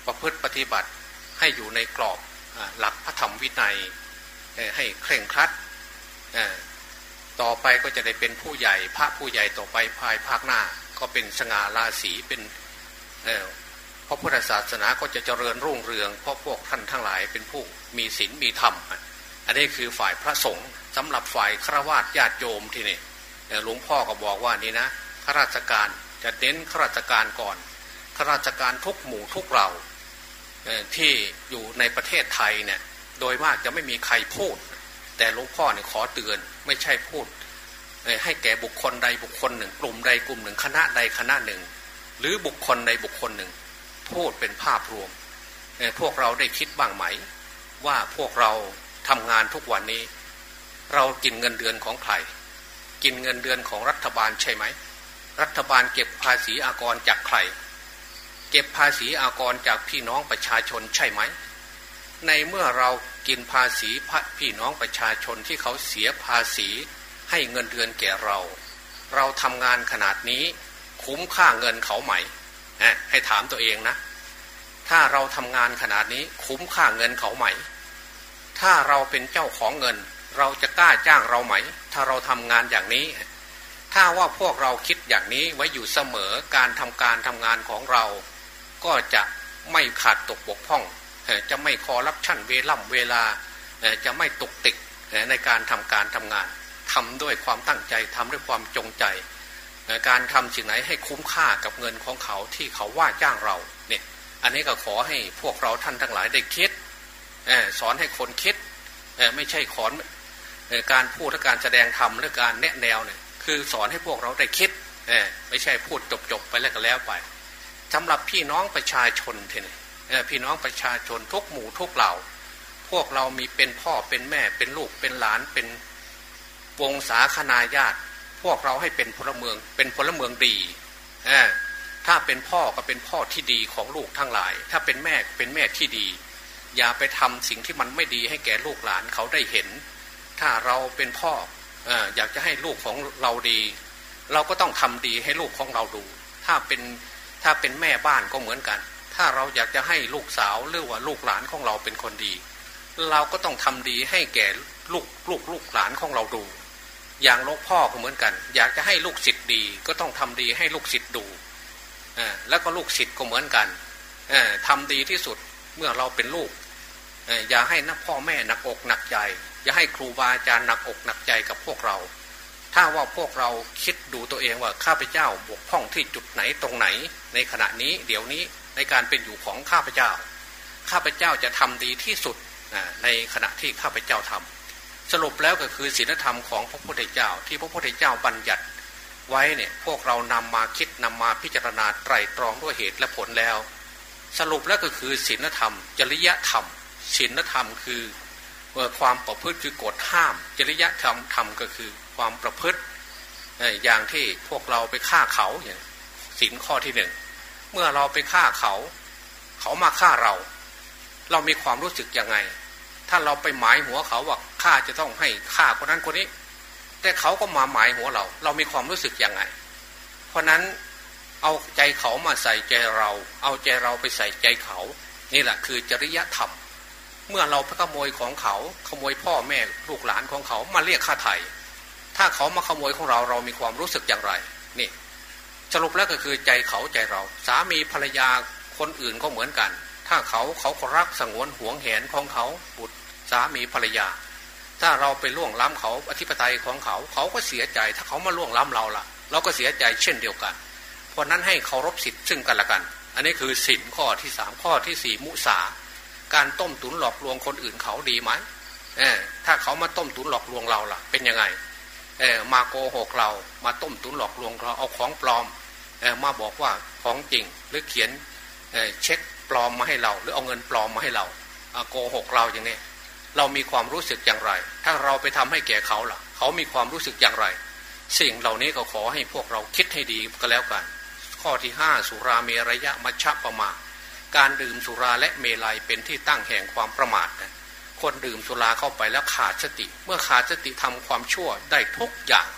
ประพฤติปฏิบัติ ให้อยู่ในกรอบหลักพระธรรมวินัยให้เคร่งครัดต่อไปก็จะได้เป็นผู้ใหญ่พระผู้ใหญ่ต่อไปภายภาคหน้า ก็เป็นสง่าราศีเป็นพระพุทธศาสนาก็จะเจริญรุ่งเรืองเพราะพวกท่านทั้งหลายเป็นผู้มีศีลมีธรรม อันนี้คือฝ่ายพระสงฆ์สำหรับฝ่ายฆราวาสญาติโยมที่นี่หลวงพ่อก็บอกว่านี่นะข้าราชการจะเน้นข้าราชการก่อนข้าราชการทุกหมู่ทุกเรา ที่อยู่ในประเทศไทยเนี่ยโดยมากจะไม่มีใครพูด แต่หลวงพ่อเนี่ยขอเตือนไม่ใช่พูด ให้แก่บุคคลใดบุคคลหนึ่ง กลุ่มใดกลุ่มหนึ่ง คณะใดคณะหนึ่ง หรือบุคคลใดบุคคลหนึ่ง พูดเป็นภาพรวม พวกเราได้คิดบ้างไหม ว่าพวกเราทำงานทุกวันนี้ เรากินเงินเดือนของใคร กินเงินเดือนของรัฐบาลใช่ไหม รัฐบาลเก็บภาษีอากรจากใคร เก็บภาษีอากรจากพี่น้องประชาชนใช่ไหม ในเมื่อเรากินภาษีพี่น้องประชาชนที่เขาเสียภาษีให้เงินเดือนแก่เรา เราทำงานขนาดนี้คุ้มค่าเงินเขาไหม ให้ถามตัวเองนะ ถ้าเราทำงานขนาดนี้คุ้มค่าเงินเขาไหม ถ้าเราเป็นเจ้าของเงิน เราจะกล้าจ้างเราไหม ถ้าเราทำงานอย่างนี้ ถ้าว่าพวกเราคิดอย่างนี้ไว้อยู่เสมอการทำการทำงานของเรา ก็จะไม่ขาดตกบกพร่อง จะไม่คอรับชั่นเวล่ำเวลาจะไม่ตกติกในการทำการทำงานทำด้วยความตั้งใจทำด้วยความจงใจ การทำสิ่งไหนให้คุ้มค่ากับเงินของเขาที่เขาว่าจ้างเราเนี่ยอันนี้ก็ขอให้พวกเราท่านทั้งหลายได้คิดสอนให้คนคิดไม่ใช่ขอนการพูดและการแสดงธรรมหรือการแนะแนวเนี่ยคือสอนให้พวกเราได้คิดไม่ใช่พูดจบๆไปแล้วก็แล้วไป สำหรับพี่น้องประชาชนทีนี้พี่น้องประชาชนทุกหมู่ทุกเหล่า พวกเรามีเป็นพ่อเป็นแม่เป็นลูกเป็นหลานเป็นวงศาคณาญาติ พวกเราให้เป็นพลเมือง เป็นพลเมืองดีถ้าเป็นพ่อก็เป็นพ่อที่ดีของลูกทั้งหลาย ถ้าเป็นแม่เป็นแม่ที่ดี อย่าไปทำสิ่งที่มันไม่ดีให้แก่ลูกหลานเขาได้เห็น ถ้าเราเป็นพ่ออยากจะให้ลูกของเราดี เราก็ต้องทำดีให้ลูกของเราดู ถ้าเป็น ถ้าเป็นแม่บ้านก็เหมือนกัน ถ้าเราอยากจะให้ลูกสาวหรือว่าลูกหลานของเราเป็นคนดี เราก็ต้องทำดีให้แก่ลูกลูกลูกหลานของเราดู อย่างลูกพ่อก็เหมือนกัน อยากจะให้ลูกศิษย์ดี ก็ต้องทำดีให้ลูกศิษย์ดูแล้วก็ลูกศิษย์ก็เหมือนกันทำดีที่สุดเมื่อเราเป็นลูกอย่าให้นักพ่อแม่หนักอกหนักใจ อย่าให้ครูบาอาจารย์หนักอกหนักใจกับพวกเรา ถ้าว่าพวกเราคิดดูตัวเองว่าข้าพเจ้าบกพร่องที่จุดไหนตรงไหน ในขณะนี้เดี๋ยวนี้ในการเป็นอยู่ของข้าพเจ้า ข้าพเจ้าจะทำดีที่สุดในขณะที่ข้าพเจ้าทำสรุปแล้วก็คือศีลธรรมของพระพุทธเจ้า ที่พระพุทธเจ้าบัญญัติไว้เนี่ยพวกเรานำมาคิดนำมาพิจารณาไตรตรองด้วยเหตุและผลแล้ว สรุปแล้วก็คือศีลธรรม จริยธรรมศีลธรรมคือความประพฤติคือกฎห้าม จริยธรรมธรรมก็คือ ความประพฤติอย่างที่พวกเราไปฆ่าเขาอย่างศีลข้อที่หนึ่งเมื่อเราไปฆ่าเขา เขามาฆ่าเรา เรามีความรู้สึกยังไง ถ้าเราไปหมายหัวเขาว่าข้าจะต้องให้ข้าคนนั้นคนนี้ แต่เขาก็มาหมายหัวเรา เรามีความรู้สึกยังไง เพราะนั้นเอาใจเขามาใส่ใจเรา เอาใจเราไปใส่ใจเขา นี่แหละคือจริยธรรม เมื่อเราไปขโมยของเขา ขโมยพ่อแม่ลูกหลานของเขามาเรียกค่าไถ่ ถ้าเขามาขโมยของเราเรามีความรู้สึกอย่างไรนี่สรุปแล้วก็คือใจเขาใจเรา สามีภรรยาคนอื่นก็เหมือนกัน ถ้าเขาเขาก็รักสงวนห่วงแหนของเขาบุตรสามีภรรยา ถ้าเราไปล่วงล้ำเขาอธิปไตยของเขาเขาก็เสียใจ ถ้าเขามาล่วงล้ำเราล่ะ เราก็เสียใจเช่นเดียวกัน เพราะนั้นให้เคารพสิทธิ์ซึ่งกันและกัน อันนี้คือสินข้อที่สามข้อที่สี่มุสาการต้มตุนหลอกลวงคนอื่นเขาดีไหมถ้าเขามาต้มตุนหลอกลวงเราล่ะ เป็นยังไง เออมาโกหกเรา มาต้มตุนหลอกลวงเราเอาของปลอมเออมาบอกว่าของจริงหรือเขียนเเช็คปลอมมาให้เรา หรือเอาเงินปลอมมาให้เราโกหกเราอย่างนี้เรามีความรู้สึกอย่างไร ถ้าเราไปทำให้แก่เขาล่ะ เขามีความรู้สึกอย่างไร สิ่งเหล่านี้ก็ขอให้พวกเราคิดให้ดีก็แล้วกัน ข้อที่ห้าสุราเมระยะมัชฌะประมา การดื่มสุราและเมลัยเป็นที่ตั้งแห่งความประมาทนะ คนดื่มสุราเข้าไปแล้วขาดสติ เมื่อขาดสติทำความชั่วได้ทุกอย่าง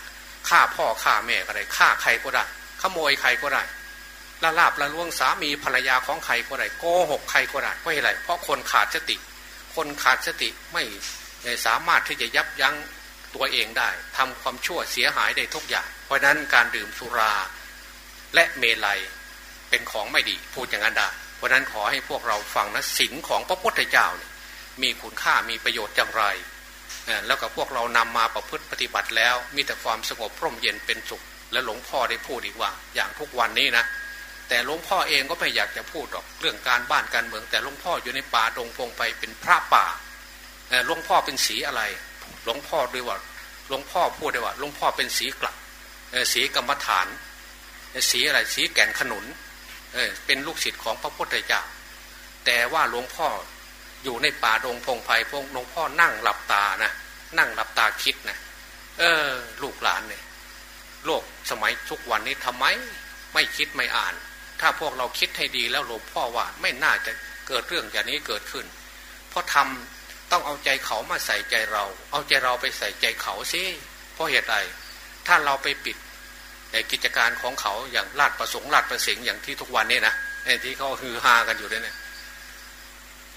ฆ่าพ่อฆ่าแม่ก็ได้ฆ่าใครก็ได้ ขโมยใครก็ได้ละลาบละล่วงสามีภรรยาของใครก็ได้โกหกใครก็ได้เพราะอะไรเพราะคนขาดสติ คนขาดสติไม่สามารถที่จะยับยั้งตัวเองได้ทำความชั่วเสียหายได้ทุกอย่าง เพราะนั้นการดื่มสุราและเมลัยเป็นของไม่ดีพูดอย่างนั้นได้เพราะนั้นขอให้พวกเราฟังนะศีลของพระพุทธเจ้าเนี่ย มีคุณค่ามีประโยชน์อย่างไร แล้วก็พวกเรานำมาประพฤติปฏิบัติแล้ว มีแต่ความสงบพร่มเย็นเป็นสุข และหลวงพ่อได้พูดอีกว่า อย่างทุกวันนี้นะแต่หลวงพ่อเองก็ไม่อยากจะพูดหรอกเรื่องการบ้านการเมือง แต่หลวงพ่ออยู่ในป่าดงพงไปเป็นพระป่าหลวงพ่อเป็นสีอะไรหลวงพ่อด้วยว่าหลวงพ่อพูดได้ว่าหลวงพ่อเป็นสีกลับสีกรรมฐานสีอะไรสีแก่นขนุนเป็นลูกศิษย์ของพระพุทธเจ้าแต่ว่าหลวงพ่อ อยู่ในป่าดงพงไพ่พงหลวงพ่อนั่งหลับตานะนั่งหลับตาคิดนะเออ ลูกหลานเนี่ยโลกสมัยทุกวันนี้ทำไมไม่คิดไม่อ่าน ถ้าพวกเราคิดให้ดีแล้วหลวงพ่อว่าไม่น่าจะเกิดเรื่องอย่างนี้เกิดขึ้น เพราะทำต้องเอาใจเขามาใส่ใจเรา เอาใจเราไปใส่ใจเขาสิเพราะเหตุใดถ้าเราไปปิดในกิจการของเขาอย่างลาดประสงค์ลาดประสิงอย่างที่ทุกวันนี้นะไอ้ที่เขาฮือฮากันอยู่เนี่ย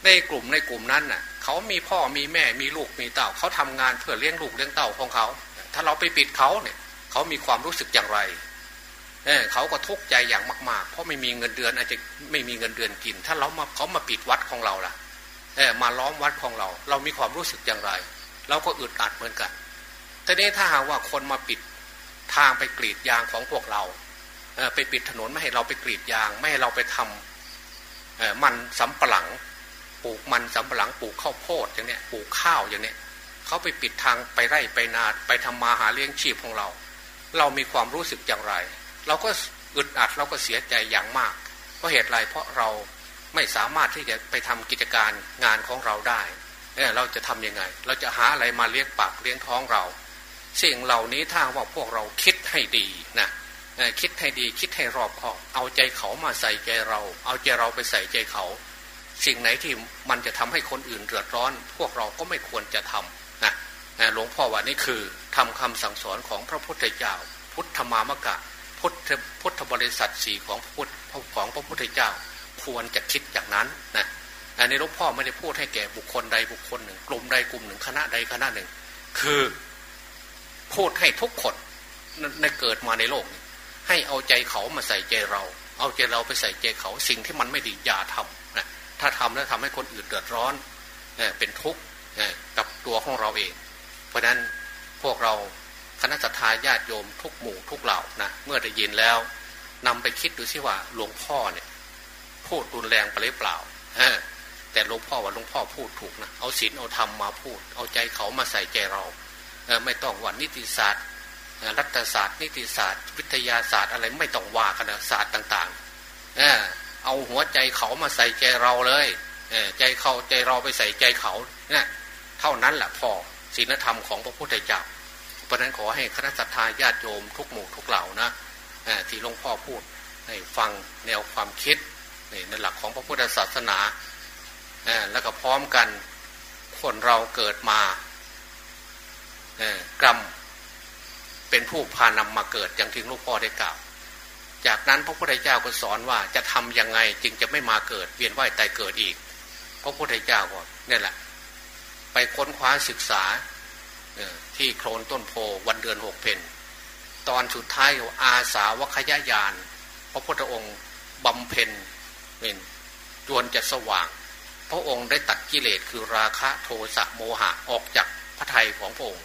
ในกลุ่มในกลุ่มนั้นน่ะเขามีพ่อมีแม่มีลูกมีเต่าเขาทำงานเพื่อเลี้ยงลูกเลี้ยงเต่าของเขา ถ้าเราไปปิดเขาเนี่ยเขามีความรู้สึกอย่างไรเเขาก็ทุกข์ใจอย่างมาก ๆ เพราะไม่มีเงินเดือนอาจจะไม่มีเงินเดือนกิน ถ้าเรามาเขามาปิดวัดของเราล่ะเมาล้อมวัดของเรา เรามีความรู้สึกอย่างไร เราก็อึดอัดเหมือนกันแต่นี้ถ้าหากว่าคนมาปิดทางไปกรีดยางของพวกเราไปปิดถนนไม่ให้เราไปกรีดยาง ไม่ให้เราไปทำมันสำปะหลัง ปลูกมันสำปะหลังปลูกข้าวโพดอย่างเนี้ยปลูกข้าวอย่างเนี้ยเขาไปปิดทางไปไร่ไปนาไปทำมาหาเลี้ยงชีพของเรา เรามีความรู้สึกอย่างไร เราก็อึดอัดเราก็เสียใจอย่างมาก เพราะเหตุไรเพราะเราไม่สามารถที่จะไปทำกิจการงานของเราได้เเราจะทํำยังไง เราจะหาอะไรมาเลี้ยงปากเลี้ยงท้องเราสิ่งเหล่านี้ถ้าว่าพวกเราคิดให้ดีนะคิดให้ดีคิดให้รอบคอบเอาใจเขามาใส่ใจเรา เอาใจเราไปใส่ใจเขา สิ่งไหนที่มันจะทำให้คนอื่นเดือดร้อน พวกเราก็ไม่ควรจะทำนะหลวงพ่อว่านี่คือทำคำสั่งสอนของพระพุทธเจ้า พุทธมามกะ พุทธพุทธบริษัทสี่ของพุทธของพระพุทธเจ้า ควรจะคิดอย่างนั้นนะอันนี้หลวงพ่อไม่ได้พูดให้แก่บุคคลใดบุคคลหนึ่ง กลุ่มใดกลุ่มหนึ่งคณะใดคณะหนึ่ง คือพูดให้ทุกคนในเกิดมาในโลกนี้ให้เอาใจเขามาใส่ใจเรา เอาใจเราไปใส่ใจเขาสิ่งที่มันไม่ดีอย่าทำ ถ้าทำแล้วทำให้คนอื่นเดือดร้อนเป็นทุกข์กับตัวของเราเอง เพราะนั้นพวกเราคณะสัตยาญาติโยมทุกหมู่ทุกเหล่านะเมื่อได้ยินแล้วนำไปคิดดูสิว่าหลวงพ่อเนี่ยพูดรุนแรงไปหรือเปล่าแต่หลวงพ่อว่าหลวงพ่อพูดถูกนะเอาศีลเอาธรรมมาพูด เอาใจเขามาใส่ใจเราไม่ต้องว่านิติศาสตร์รัฐศาสตร์ นิติศาสตร์ วิทยาศาสตร์อะไรไม่ต้องว่ากันนะศาสตร์ต่างๆ เอาหัวใจเขามาใส่ใจเราเลยเใจเขาใจเราไปใส่ใจเขาเนี่ยเท่านั้นแหละพอศีลธรรมของพระพุทธเจ้าเพราะนั้นขอให้คณะสัตยาญาติโยมทุกหมู่ทุกเหล่านะที่หลวงพ่อพูดให้ฟังแนวความคิดในหลักของพระพุทธศาสนาแล้วก็พร้อมกันคนเราเกิดมากรรมเป็นผู้พานำมาเกิดอย่างที่ลูกพ่อได้กล่าว จากนั้นพระพุทธเจ้าก็สอนว่าจะทํำยังไงจึงจะไม่มาเกิดเวียนว่ายตายเกิดอีก พระพุทธเจ้าบอกนี่แหละ ไปค้นคว้าศึกษาที่โคลนต้นโพวันเดือนหกเพนตอนสุดท้ายอาสาวคยายาน พระพุทธองค์บำเพ็ญเป็นจวนจะสว่าง พระองค์ได้ตัดกิเลสคือราคะโทสะโมหะออกจากพระทัยของพระองค์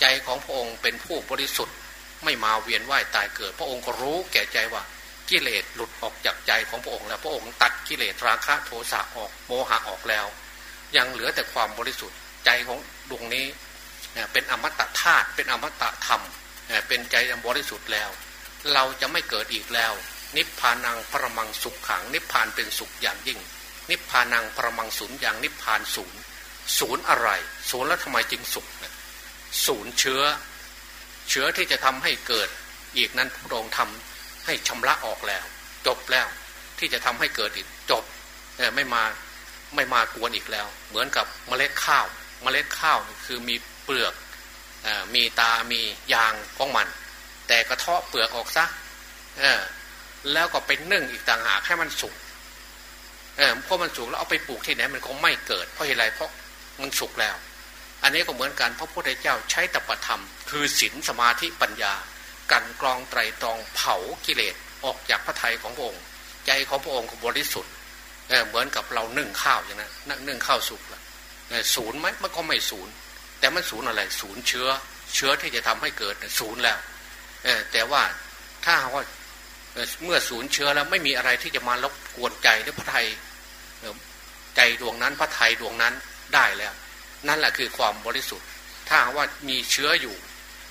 ใจของพระองค์เป็นผู้บริสุทธิ์ ไม่มาเวียนว่ายตายเกิด พระองค์ก็รู้แก่ใจว่ากิเลสหลุดออกจากใจของพระองค์แล้วพระองค์ตัดกิเลสราคะโทสะออกโมหะออกแล้ว ยังเหลือแต่ความบริสุทธิ์ใจของดวงนี้เป็นอมตะธาตุเป็นอมตะธรรมเป็นใจอันบริสุทธิ์แล้ว เราจะไม่เกิดอีกแล้ว นิพพานังปรมังสุขขัง นิพพานเป็นสุขอย่างยิ่ง นิพพานังปรมังศูนย์อย่างนิพพานศูนย์ศูนย์อะไร ศูนย์แล้วทำไมจึงสุขศูนย์เชื้อ เชื้อที่จะทำให้เกิดอีกนั้นพระองค์ทำให้ชำระออกแล้ว จบแล้วที่จะทำให้เกิดอีกจบไม่มาไม่มากวนอีกแล้ว เหมือนกับเมล็ดข้าว เมล็ดข้าวคือมีเปลือกมีตามียางของมัน แต่กระเทาะเปลือกออกซะแล้วก็ไปนึ่งอีกต่างหากให้มันสุกเออเพราะมันสุกแล้วเอาไปปลูกที่ไหนมันก็ไม่เกิดเพราะเหตุไรเพราะมันสุกแล้ว อันนี้ก็เหมือนกันพระพุทธเจ้าใช้ตปธรรม คือศีลสมาธิปัญญา กันกรองไตรตรองเผากิเลสออกจากพระทัยของพระองค์ ใจของพระองค์ก็บริสุทธิ์เหมือนกับเรานึ่งข้าวอย่างนั้นนึ่งข้าวสุกล้วศูนย์ไหมมันก็ไม่ศูนย์ แต่มันศูนย์อะไรศูนย์เชื้อ เชื้อที่จะทำให้เกิดศูนย์แล้วแต่ว่าถ้าว่าเมื่อศูนย์เชื้อแล้วไม่มีอะไรที่จะมารบกวนใจหรือพระไทยใจดวงนั้นพระไทยดวงนั้นได้แล้ว นั่นแหละคือความบริสุทธิ์ ถ้าว่ามีเชื้ออยู่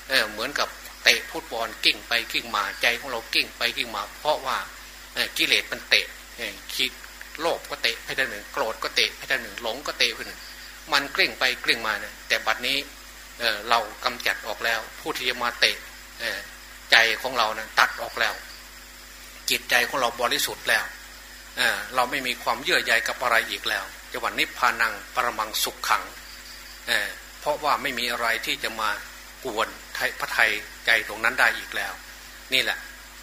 เเหมือนกับเตะฟุตบอลกิ้งไปกิ้งมาใจของเรากิ้งไปกิ้งมา เพราะว่ากิเลสมันเตะคิดโลภก็เตะไปด้านหนึ่งโกรธก็เตะไปด้านหนึ่งหลงก็เตะไปหนึ่งมันกลิ้งไปกลิ้งมาเนี่ยแต่บัดนี้เเรากำจัดออกแล้ว ผู้ที่จะมาเตะใจของเรานะตัดออกแล้ว จิตใจของเราบริสุทธิ์แล้วเเราไม่มีความเยื่อใยกับอะไรอีกแล้วจังหวะนิพพานังปรมังสุขขังเเพราะว่าไม่มีอะไรที่จะมากวน พระไทยใจตรงนั้นได้อีกแล้ว นี่แหละ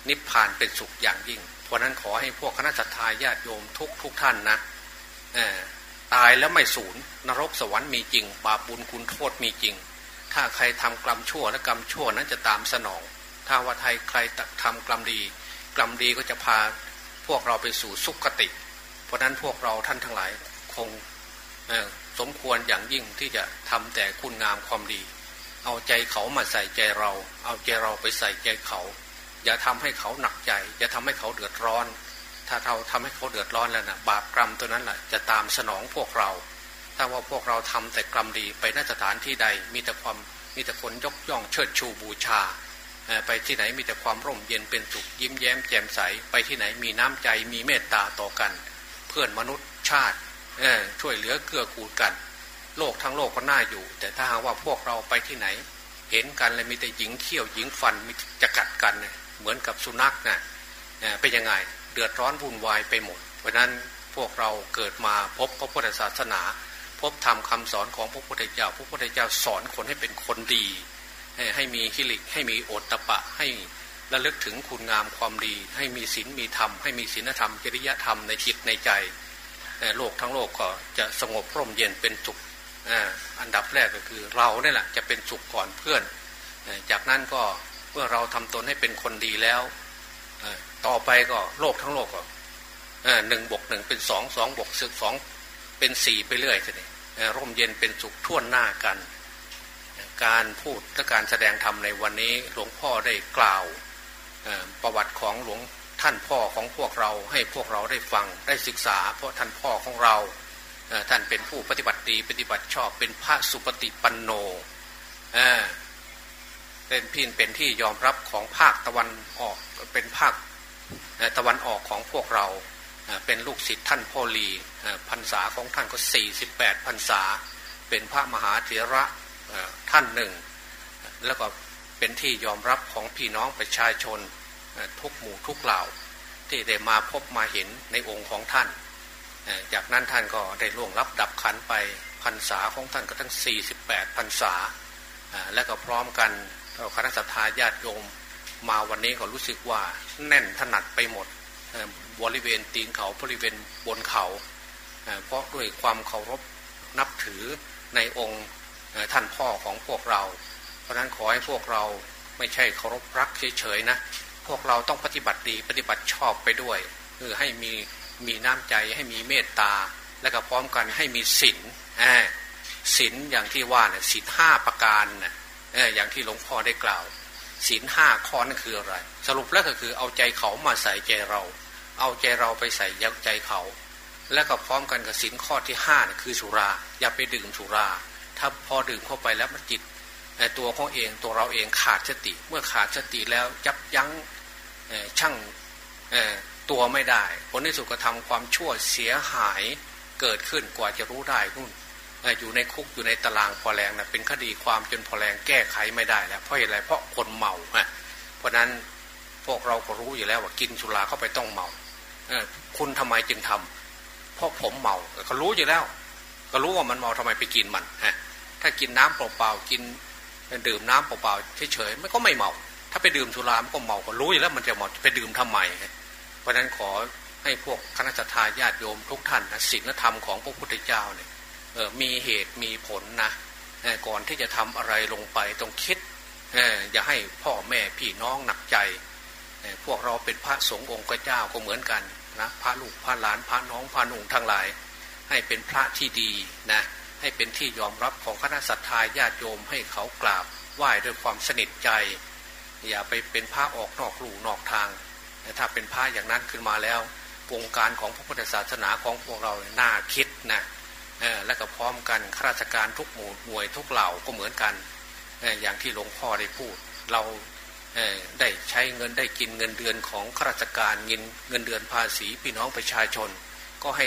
นิพพานเป็นสุขอย่างยิ่ง เพราะนั้นขอให้พวกคณะสัตยาญาติโยมทุกทุกท่านนะตายแล้วไม่สูญนรกสวรรค์มีจริง บาปบุญคุณโทษมีจริง ถ้าใครทำกรรมชั่วและกรรมชั่วนั้นจะตามสนอง ถ้าว่าไทยใครทำกรรมดี กรรมดีก็จะพาพวกเราไปสู่สุขติ เพราะนั้นพวกเราท่านทั้งหลายคงสมควรอย่างยิ่งที่จะทำแต่คุณงามความดี เอาใจเขามาใส่ใจเรา เอาใจเราไปใส่ใจเขา อย่าทำให้เขาหนักใจ อย่าทำให้เขาเดือดร้อน ถ้าเราทำให้เขาเดือดร้อนแล้วนะบาปกรรมตัวนั้นแหละจะตามสนองพวกเรา ถ้าว่าพวกเราทำแต่กรรมดีไปนสถานที่ใดมีแต่ความมีแต่คนยกย่องเชิดชูบูชา ไปที่ไหนมีแต่ความร่มเย็นเป็นสุขยิ้มแย้มแจ่มใส ไปที่ไหนมีน้ำใจมีเมตตาต่อกัน เพื่อนมนุษย์ชาติช่วยเหลือเกื้อกูลกัน โลกทั้งโลกก็น่าอยู่ แต่ถ้าหากว่าพวกเราไปที่ไหน เห็นกันเลยมีแต่หญิงเขี้ยวหญิงฟันมีจะกัดกันเหมือนกับสุนัขนะ่ะเป็นยังไงเดือดร้อนวุ่นวายไปหมด เพราะนั้นพวกเราเกิดมาพบพระพุทธศาสนา พบธรรมคาสอนของพระพุทธเจ้าพระพุทธเจ้าสอนคนให้เป็นคนดี ให้มีฮิริให้มีโอตตะปะให้ระลึกถึงคุณงามความดี ให้มีศีลมีธรรม ให้มีศีลธรรมจริยธรรมในจิตในใจโลกทั้งโลกก็จะสงบร่มเย็นเป็นสุข อันดับแรกก็คือเราเนี่ยแหละจะเป็นสุขก่อนเพื่อน จากนั้นก็เมื่อเราทำตนให้เป็นคนดีแล้วต่อไปก็โลกทั้งโลกก็หนึ่งบวกหนึ่งเป็นสองสองบวกสึกสองเป็นสี่ไปเรื่อยทีนี้ร่มเย็นเป็นสุขท่วนหน้ากัน การพูดและการแสดงธรรมในวันนี้หลวงพ่อได้กล่าวประวัติของหลวงท่านพ่อของพวกเราให้พวกเราได้ฟังได้ศึกษา เพราะท่านพ่อของเรา ท่านเป็นผู้ปฏิบัติดีปฏิบัติชอบเป็นพระสุปฏิปันโนเป็นพินเป็นที่ยอมรับของภาคตะวันออกเป็นภาคตะวันออกของพวกเราเป็นลูกศิษย์ท่านพ่อลีพรรษาของท่านก็ 48พรรษา เป็นพระมหาเถระท่านหนึ่ง แล้วก็เป็นที่ยอมรับของพี่น้องประชาชนทุกหมู่ทุกเหล่า ที่ได้มาพบมาเห็นในองค์ของท่าน จากนั้นท่านก็ได้ล่วงรับดับขันไปพรรษาของท่านก็ทั้ง 48พรรษา และก็พร้อมกันคณะสัตยาญาติโยมมาวันนี้ก็รู้สึกว่าแน่นถนัดไปหมดบริเวณตีนเขาบริเวณบนเขา เพราะด้วยความเคารพนับถือในองค์ท่านพ่อของพวกเรา เพราะนั้นขอให้พวกเราไม่ใช่เคารพรักเฉยๆนะ พวกเราต้องปฏิบัติดีปฏิบัติชอบไปด้วย คือให้มี มีน้ำใจให้มีเมตตา และก็พร้อมกันให้มีศีลศีลอย่างที่ว่าเนี่ยศีลห้าประการนะอย่างที่หลวงพ่อได้กล่าวศีลห้าข้อนั่นคืออะไร สรุปแล้วก็คือเอาใจเขามาใส่ใจเรา เอาใจเราไปใส่ยักใจเขา แล้วก็พร้อมกันกับศีลข้อที่ห้าคือสุรา อย่าไปดื่มสุรา ถ้าพอดื่มเข้าไปแล้วมันจิตตัวของเองตัวเราเองขาดสติ เมื่อขาดสติแล้วยับยั้งชั่ง ตัวไม่ได้ ผลที่สุดก็ทำความชั่วเสียหายเกิดขึ้นกว่าจะรู้ได้นู่นอยู่ในคุกอยู่ในตารางพอแรงนะเป็นคดีความจนพอแรงแก้ไขไม่ได้แล้วเพราะอะไรเพราะคนเมาฮะเพราะนั้นพวกเราก็รู้อยู่แล้วว่ากินสุราเข้าไปต้องเมาคุณทำไมจึงทำเพราะผมเมาก็รู้อยู่แล้ว ก็รู้ว่ามันเมาทำไมไปกินมันฮะถ้ากินน้ำเปล่าๆกินดื่มน้ำเปล่าๆเฉยๆมันก็ไม่เมา ถ้าไปดื่มสุรามันก็เมาก็รู้อยู่แล้วมันจะเมาไปดื่มทำไม ราะนั้นขอให้พวกคณะทาญาติโยมทุกท่านนะศีลธรรมของพระพุทธเจ้าเนี่ยมีเหตุมีผลนะก่อนที่จะทำอะไรลงไปต้องคิดอย่าให้พ่อแม่พี่น้องหนักใจพวกเราเป็นพระสงฆ์องค์เจ้าก็เหมือนกันนะพระลูกพระหลานพระน้องพระนุ่งทั้งหลาย ให้เป็นพระที่ดีนะให้เป็นที่ยอมรับของคณะสัตยาญาติโยมให้เขากราบไหว้ด้วยความสนิทใจ อย่าไปเป็นพระออกนอกลู่นอกทาง ถ้าเป็นพระอย่างนั้นขึ้นมาแล้ววงการของพระพุทธศาสนาของพวกเราน่าคิดนะและก็พร้อมกันข้าราชการทุกหมู่หน่วยทุกเหล่าก็เหมือนกันอย่างที่หลวงพ่อได้พูด เราได้ใช้เงินได้กินเงินเดือนของข้าราชการเงินเงินเดือนภาษีพี่น้องประชาชน ก็ให้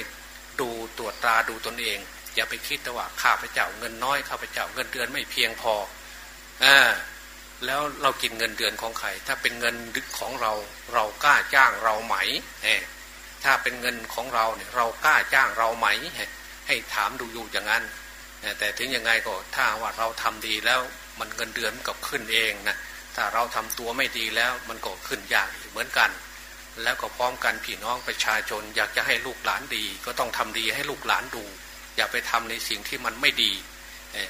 ดูตรวจตราดูตนเอง อย่าไปคิดแต่ว่าข้าพเจ้าเงินน้อยข้าพเจ้าเงินเดือนไม่เพียงพออ แล้วเรากินเงินเดือนของใคร ถ้าเป็นเงินดึกของเรา เรากล้าจ้างเราไหมถ้าเป็นเงินของเราเนี่ยเรากล้าจ้างเราไหม ให้ถามดูอยู่อย่างนั้น แต่ถึงยังไงก็ถ้าว่าเราทำดีแล้วมันเงินเดือนก็ขึ้นเองนะ ถ้าเราทำตัวไม่ดีแล้วมันก็ขึ้นยากเหมือนกัน แล้วก็พร้อมกันพี่น้องประชาชน อยากจะให้ลูกหลานดี ก็ต้องทำดีให้ลูกหลานดู อย่าไปทำในสิ่งที่มันไม่ดี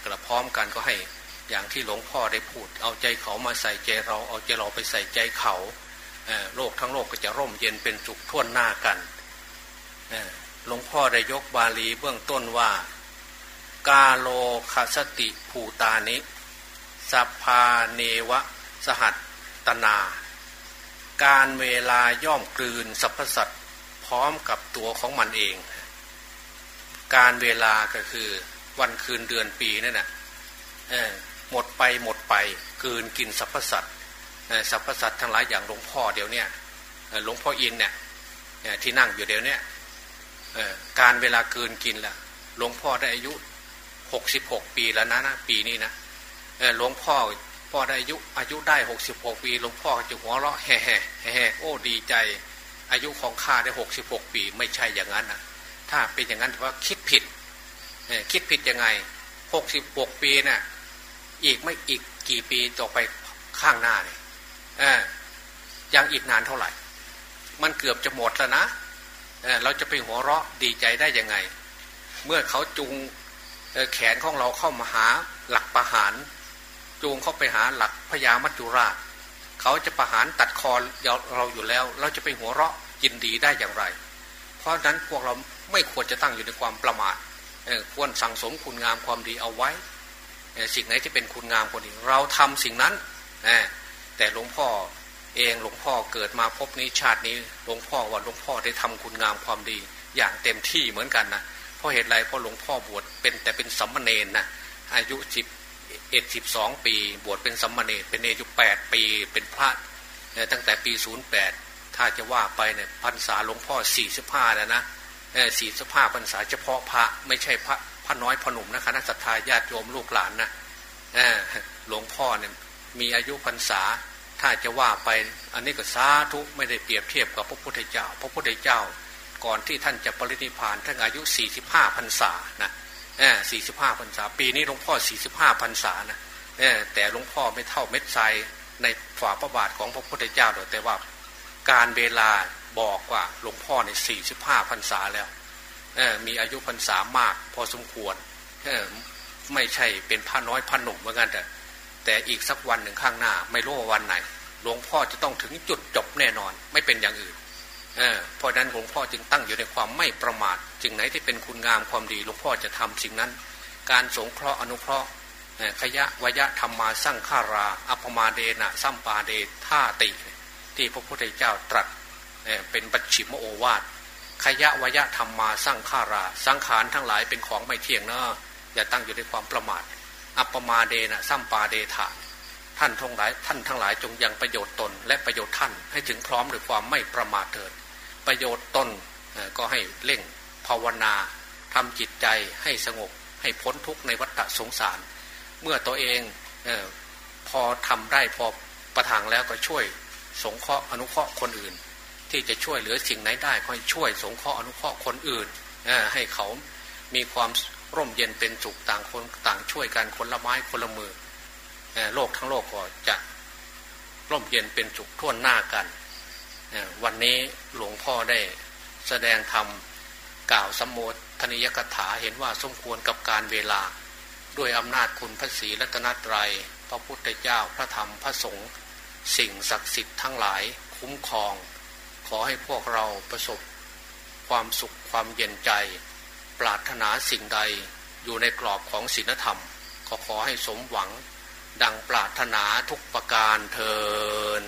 กระพร้อมกันก็ให้ อย่างที่หลวงพ่อได้พูด เอาใจเขามาใส่ใจเราเอาใจเราไปใส่ใจเขาโลกทั้งโลกก็จะร่มเย็นเป็นสุขท่วนหน้ากันหลวงพ่อได้ยกบาลีเบื้องต้นว่า กาโลคสติภูตานิสัพพาเนวะสหัตตนา การเวลาย่อมกลืนสรรพสัตว์พร้อมกับตัวของมันเอง การเวลาก็คือวันคืนเดือนปีนั่นนะ หมดไปหมดไปกืนกินสรรพสัตว์สรรพสัตว์ทั้งหลายอย่างหลวงพ่อเดี๋ยวนี้หลวงพ่ออินเนี่ยที่นั่งอยู่เดี๋ยวนี้การเวลาเกินกินละหลวงพ่อได้อายุหกสิบหกปีแล้วนะนะปีนี้นะหลวงพ่อพ่อได้อายุอายุได้หกสิบหกปีหลวงพ่อจะหัวเราะแห่แห่แห่โอ้ดีใจ อายุของข้าได้หกสิบหกปี ไม่ใช่อย่างนั้นนะถ้าเป็นอย่างนั้นว่าคิดผิดคิดผิดยังไงหกสิบหกปีนะ่ะ อีกไม่อีกกี่ปีต่อไปข้างหน้าเนี่ยยังอีกนานเท่าไหร่ มันเกือบจะหมดแล้วนะเราจะไปหัวเราะดีใจได้ยังไง เมื่อเขาจูงแขนของเราเข้ามาหาหลักประหาร จูงเข้าไปหาหลักพญามัจจุราช เขาจะประหารตัดคอเราอยู่แล้ว เราจะไปหัวเราะยินดีได้อย่างไร เพราะฉะนั้นพวกเราไม่ควรจะตั้งอยู่ในความประมาทควรสั่งสมคุณงามความดีเอาไว้ สิ่งไหนที่เป็นคุณงามความดีเราทำสิ่งนั้นแต่หลวงพ่อเองหลวงพ่อเกิดมาพบนี้ชาตินี้หลวงพ่อว่าหลวงพ่อได้ทำคุณงามความดี อย่างเต็มที่เหมือนกันนะเพราะเหตุไรเพราะหลวงพ่อบวชเป็นแต่เป็นสัมมาเนนนะอายุสิบเอ็ดสิบสองปี บวชเป็นสัมมาเนนเป็นอายุแปดปีเป็นพระตั้งแต่ปีศูนย์แปดถ้าจะว่าไปเนี่ยพรรษาหลวงพ่อสี่สิบห้าแล้วนะสี่สิบห้าพรรษาเฉพาะพระไม่ใช่พระ ระน้อยพระหนุ่มนะคณะสัตยาญาติโยมลูกหลานนะหลวงพ่อเนี่ยมีอายุพรรษา ถ้าจะว่าไปอันนี้ก็สาธุไม่ได้เปรียบเทียบกับพระพุทธเจ้า พระพุทธเจ้า ก่อนที่ท่านจะปรินิพานท่านอายุ 45พรรษานะสี่สิบห้าพรรษา ปีนี้หลวงพ่อสี่สิบห้าพรรษานะแต่หลวงพ่อไม่เท่าเม็ดทรายในฝ่าพระบาทของพระพุทธเจ้าแต่ว่าการเวลาบอกว่าหลวงพ่อในสี่สิบห้าพรรษาแล้ว มีอายุพรรษามาก พอสมควรไม่ใช่เป็นพระน้อยพระหนุ่มเหมือนกันแต่แต่อีกสักวันหนึ่งข้างหน้า ไม่รู้ว่าวันไหน หลวงพ่อจะต้องถึงจุดจบแน่นอน ไม่เป็นอย่างอื่นเพราะนั้นหลวงพ่อจึงตั้งอยู่ในความไม่ประมาทจึงไหนที่เป็นคุณงามความดีหลวงพ่อจะทำสิ่งนั้น การสงเคราะห์อนุเคราะห์ขยะวยะธรรมมาสร้างฆารา อัปมาเดนะสัมปาเดท่าติ ที่พระพุทธเจ้าตรัสเป็นปัจฉิมโอวาท ขยะวยะธรรมมาสร้างฆารา สังขารทั้งหลายเป็นของไม่เที่ยงเนอะอย่าตั้งอยู่ในความประมาท อัปมาเดนะสัมปาเดถาท่านทั้งหลายท่านทั้งหลายจงยังประโยชน์ตน และประโยชน์ท่านให้ถึงพร้อมด้วยความไม่ประมาทเถิด ประโยชน์ตนก็ให้เร่งภาวนาทำจิตใจให้สงบให้พ้นทุกข์ในวัฏสงสาร เมื่อตัวเองอพอทำได้พอประทางแล้วก็ช่วย สงเคราะห์อนุเคราะห์คนอื่น ที่จะช่วยเหลือสิ่งไหนได้ก็ช่วยสงเคราะห์อนุเคราะห์คนอื่นให้เขามีความร่มเย็นเป็นสุขต่างคนต่างช่วยกันคนละไม้คนละมือโลกทั้งโลกก็จะร่มเย็นเป็นสุขทั่วหน้ากัน วันนี้หลวงพ่อได้แสดงธรรมกล่าวสมโภชนิยกถาเห็นว่าสมควรกับการเวลา ด้วยอำนาจคุณพระศรีรัตนตรยัยพระพุทธเจ้าพระธรรมพระสงฆ์สิ่งศักดิ์สิทธิ์ทั้งหลายคุ้มครอง ขอให้พวกเราประสบความสุขความเย็นใจ ปรารถนาสิ่งใดอยู่ในกรอบของศีลธรรม ขอขอให้สมหวัง ดังปรารถนาทุกประการเทอ